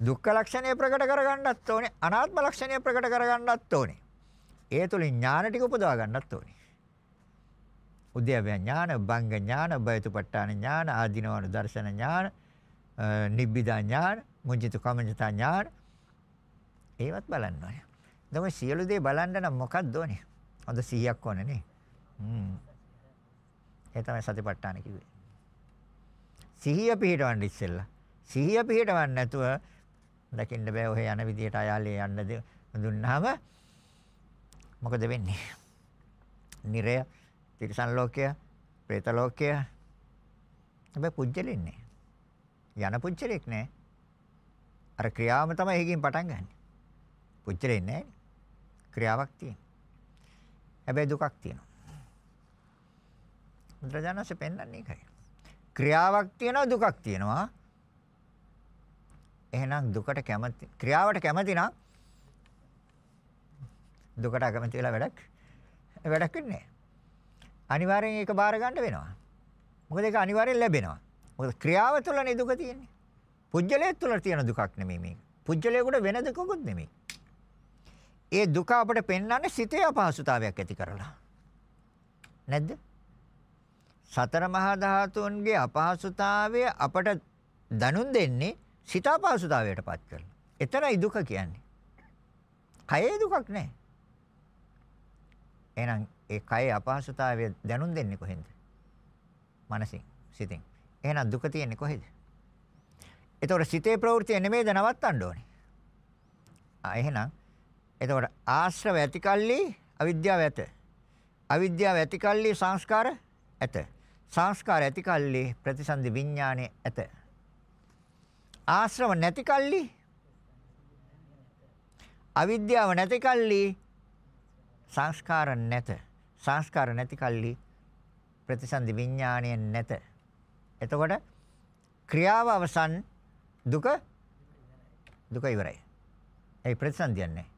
දුක්ඛ ලක්ෂණය ප්‍රකට කරගන්නත් ඕනේ. අනාත්ම ලක්ෂණය ප්‍රකට කරගන්නත් ඕනේ. ඒ තුලින් ඥාන ටික උපදවා ගන්නත් ඕනේ. උද්‍යව ඥාන, බංග ඥාන, බයතුපට්ඨාන ඥාන, ආධිනවන දර්ශන ඥාන, නිබ්බිදා ඥාන, මුංජිත කමඤ්ඤතා ඥාන ඒවත් බලන්න ඕනේ. එතකොට සියලු දේ බලන්න නම් මොකක්ද ඕනේ? හොඳ 100ක් ඕනේ නේ. හ්ම්. ඒ තමයි සතිපට්ඨාන කිව්වේ. සිහිය පිහිටවන්න ඉස්සෙල්ලා. සිහිය පිහිටවන්න නැතුව දකින්න බෑ ඔහෙ යන විදියට අයාලේ යන්න දුන්නාම මොකද වෙන්නේ? නිරය, තිරිසන් ලෝකය, പ്രേත ලෝකය, හැබැයි පුජ්‍යලෙක් නෑ. යන පුජ්‍යලෙක් නෑ. අර ක්‍රියාවම තමයි ඒකෙන් පටන් ගන්න. පුජ්‍යලෙක් නෑ. ක්‍රියාවක් තියෙන. හැබැයි දුකක් තියෙනවා. බුදුරජාණන්සේ පෙන්වන්නේ ඒකයි. ක්‍රියාවක් තියෙනවා දුකක් තියෙනවා. එහෙනම් දුකට කැමති ක්‍රියාවට කැමති නම් දුකට අකමැති වෙලා වැඩක් වැඩක් වෙන්නේ නැහැ. අනිවාර්යෙන් ඒක බාර ගන්න වෙනවා. මොකද ඒක අනිවාර්යෙන් ලැබෙනවා. මොකද ක්‍රියාව තුළනේ දුක තියෙන්නේ. පුජ්‍යලයේ තුළ තියෙන දුකක් නෙමෙයි මේක. පුජ්‍යලයේකට වෙන දුකකුත් නෙමෙයි. ඒ දුක අපිට පෙන්වන්නේ සිතේ අපහසුතාවයක් ඇති කරලා. නැද්ද? සතර මහා ධාතුන්ගේ අපහසුතාවය අපට දනුන් දෙන්නේ සිත අපහසුතාවයට පත් කරලා. එතරයි දුක කියන්නේ. කයේ දුකක් නැහැ. එහෙනම් ඒ කයේ අපහසුතාවය දැනුම් දෙන්නේ කොහෙන්ද? මනසින්, සිතෙන්. එහෙනම් දුක තියෙන්නේ කොහෙද? එතකොට සිතේ ප්‍රවෘත්ති නෙමෙයිද නවත්තන්න ඕනේ. ආ එහෙනම් එතකොට ආශ්‍රව ඇතිකල්ලි අවිද්‍යාව ඇත. අවිද්‍යාව ඇතිකල්ලි සංස්කාර ඇත. සංස්කාර ඇතිකල්ලි ප්‍රතිසන්දි විඥානය ඇත. ආශ්‍රව නැතිකල්ලි අවිද්‍යාව නැතිකල්ලි සංස්කාර නැත. සංස්කාර නැති කල්ලි ප්‍රතිසන්දි විඥාණය නැත. එතකොට ක්‍රියාව අවසන් දුක දුක ඉවරයි. ඒ ප්‍රතිසන්දියක් නැහැ.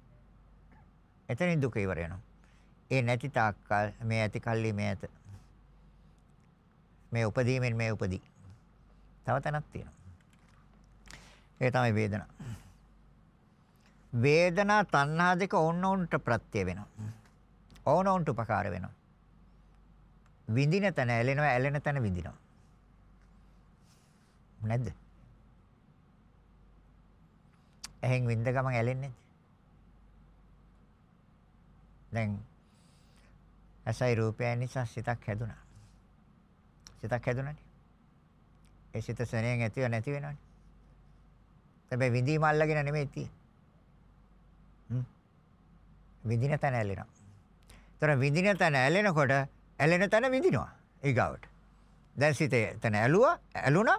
එතනින් දුක ඉවර වෙනවා. ඒ නැති තාක්කල් මේ ඇති කල්ලි මේ ඇත. මේ උපදීමෙන් මේ උපදී. තව තැනක් තියෙනවා. ඒ තමයි වේදනා. වේදනා තණ්හා දෙක ඕනෝන්ට ප්‍රත්‍ය වෙනවා. ඕනෝන්ට උපකාර වෙනවා. විඳින තැන ඇලෙනවා ඇලෙන තැන විඳිනවා. නැද්ද? එහෙන් විඳ ගමන් ඇලෙන්නේ දැන් ඇසයි රූපය නිසා සිතක් හැදුනා. සිතක් හැදුනානේ. ඒ සිත සෙනෙන් ඇතිව නැති වෙනවනේ. හැබැයි විඳීම අල්ලගෙන නෙමෙයි තියෙන්නේ. විඳින තැන ඇලෙනවා. ඒතර විඳින තැන ඇලෙනකොට ඇලෙන තැන විඳිනවා ඊගාවට. දැන් සිතේ තැන ඇලුවා ඇලුනා.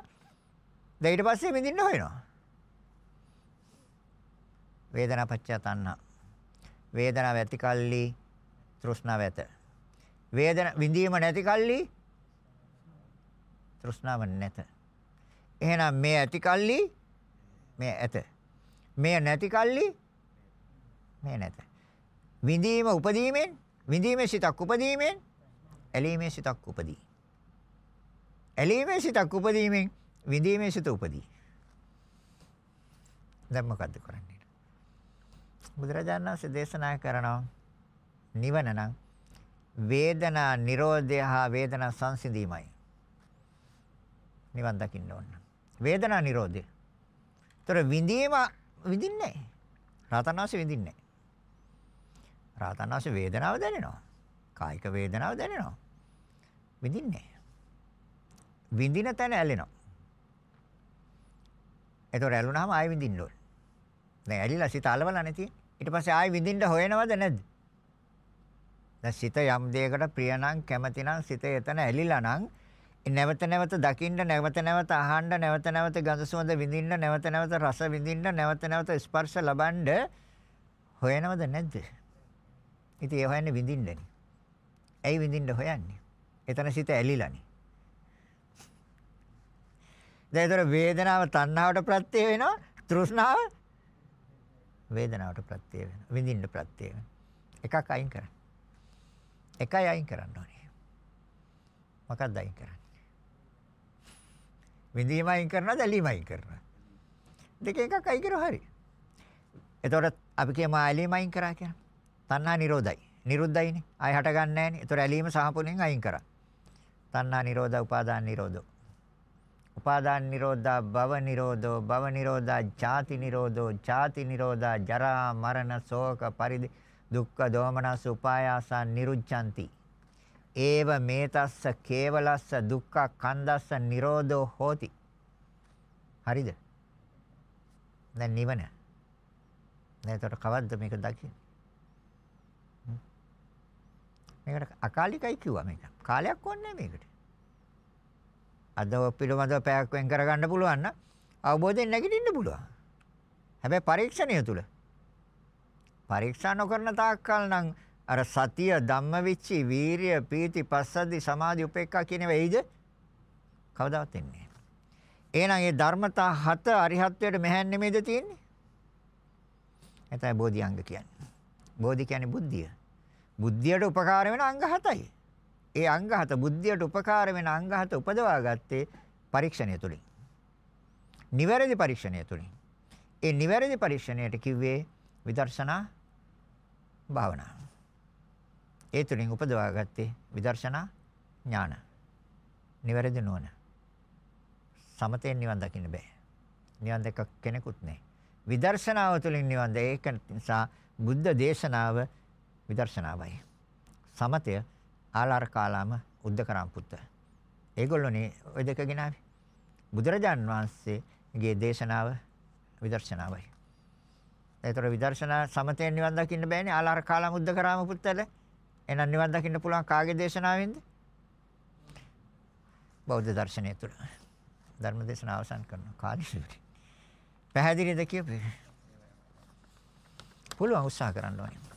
දැන් ඊට පස්සේ විඳින්න හොයනවා. වේදනා පච්චය තණ්හා. වේදනාව ඇති කල්ලි තෘෂ්ණාව ඇත. වේදන විඳීම නැති කල්ලි තෘෂ්ණාව නැත. එහෙනම් මේ ඇති කල්ලි මේ ඇත. මේ නැති කල්ලි මේ නැත. විඳීම උපදීමෙන් විඳීමේ සිතක් උපදීමෙන් ඇලීමේ සිතක් උපදී. ඇලීමේ සිතක් උපදීමෙන් විඳීමේ සිත උපදී. දැන් මොකද්ද කරන්නේ? බුදුරජාණන් වහන්සේ දේශනා කරනවා නිවන නම් වේදනා නිරෝධය හා වේදනා සංසිඳීමයි. නිවන් දකින්න ඕන. වේදනා නිරෝධය. ତොර විඳීම විඳින්නේ නැහැ. රාතනාසි විඳින්නේ නැහැ. රාතන් වහන්සේ වේදනාව දැනෙනවා. කායික වේදනාව දැනෙනවා. විඳින්නේ විඳින තැන ඇලෙනවා. ඒතොර ඇලුනහම ආයෙ විඳින්න ඕනේ. දැන් ඇලිලා සිත අලවලා නැති. ඊට පස්සේ ආයෙ විඳින්න හොයනවද නැද්ද? දැන් සිත යම් දෙයකට ප්‍රිය නම් කැමති නම් සිත එතන ඇලිලා නම් නැවත නැවත දකින්න නැවත නැවත අහන්න නැවත නැවත ගඳ සුවඳ විඳින්න නැවත නැවත රස විඳින්න නැවත නැවත ස්පර්ශ ලබන්න හොයනවද නැද්ද? ඉතින් ඒ හොයන්නේ විඳින්නනේ. ඇයි විඳින්න හොයන්නේ? එතන සිත ඇලිලානේ. දැන් ඒතර වේදනාව තණ්හාවට ප්‍රත්‍ය වෙනවා, තෘෂ්ණාව වේදනාවට ප්‍රත්‍ය වෙනවා. විඳින්න ප්‍රත්‍ය වෙනවා. එකක් අයින් කරන්න. එකයි අයින් කරන්න ඕනේ. මොකක්ද අයින් කරන්නේ? විඳීම අයින් කරනවද ඇලීම අයින් කරනවද? දෙක එකක් අයින් කරුවා හරි. එතකොට අපි කියමු ඇලීම අයින් කරා කියලා. තණ්හා නිරෝධයි. නිරුද්ධයිනේ. ආය හට ගන්න නැහැනේ. ඒතර ඇලීම සහපුලින් අයින් කරා. තණ්හා නිරෝධ උපාදාන නිරෝධෝ. උපාදාන නිරෝධා භව නිරෝධෝ භව නිරෝධා ජාති නිරෝධෝ ජාති නිරෝධා ජරා මරණ ශෝක පරිදි දුක්ඛ දෝමනස් උපායාස නිරුච්ඡanti. ඒව මේතස්ස කේවලස්ස දුක්ඛ කන්දස්ස නිරෝධෝ හෝති. හරිද? දැන් නිවන. දැන් ඒතර කවද්ද මේක දකින්නේ? මේකට අකාලිකයි කිව්වා මේක. කාලයක් ඕනේ මේකට. අද ඔය පිළිබඳව පැයක් වෙන් කරගන්න පුළුවන් නම් අවබෝධයෙන් නැගිටින්න පුළුවන්. හැබැයි පරීක්ෂණය තුල පරීක්ෂා නොකරන තාක්කල් නම් අර සතිය ධම්මවිචි වීරිය පීති පස්සද්ධි සමාධි උපේක්ඛා කියන වෙයිද කවදාවත් එන්නේ එහෙනම් මේ ධර්මතා හත අරිහත්වයට මෙහෙන් නෙමෙයිද තියෙන්නේ? එතයි බෝධිඅංග කියන්නේ. බෝධි කියන්නේ බුද්ධිය. බුද්ධියට උපකාර වෙන අංග හතයි. ඒ අංග හත බුද්ධියට උපකාර වෙන අංග හත උපදවා ගත්තේ පරීක්ෂණය තුලින් නිවැරදි පරීක්ෂණය තුලින් ඒ නිවැරදි පරීක්ෂණයට කිව්වේ විදර්ශනා භාවනාව ඒ තුලින් උපදවා ගත්තේ විදර්ශනා ඥාන. නිවැරදි නුවණ. සමතෙන් නිවන් දකින්න බෑ. නිවන් දැක කෙනෙකුත් නැහැ. විදර්ශනාව තුළින් නිවන් දැක ඒක නිසා බුද්ධ දේශනාව විදර්ශනාවයි. සමතය ආලාර කාලාම උද්දකරම් පුත්ත. ඒගොල්ලෝනේ ওই දෙක ගෙනාවේ. බුදුරජාන් වහන්සේගේ දේශනාව විදර්ශනාවයි. ඒතර විදර්ශනා සමතෙන් නිවන් දකින්න බෑනේ ආලාර කාලාම උද්දකරම් පුත්තල. එහෙනම් නිවන් දකින්න පුළුවන් කාගේ දේශනාවෙන්ද? බෞද්ධ දර්ශනය තුළ. ධර්ම දේශන අවසන් කරනවා කාලීසුරි. පැහැදිලිද කියපේ? පුළුවන් උත්සාහ කරන්න ඕනේ.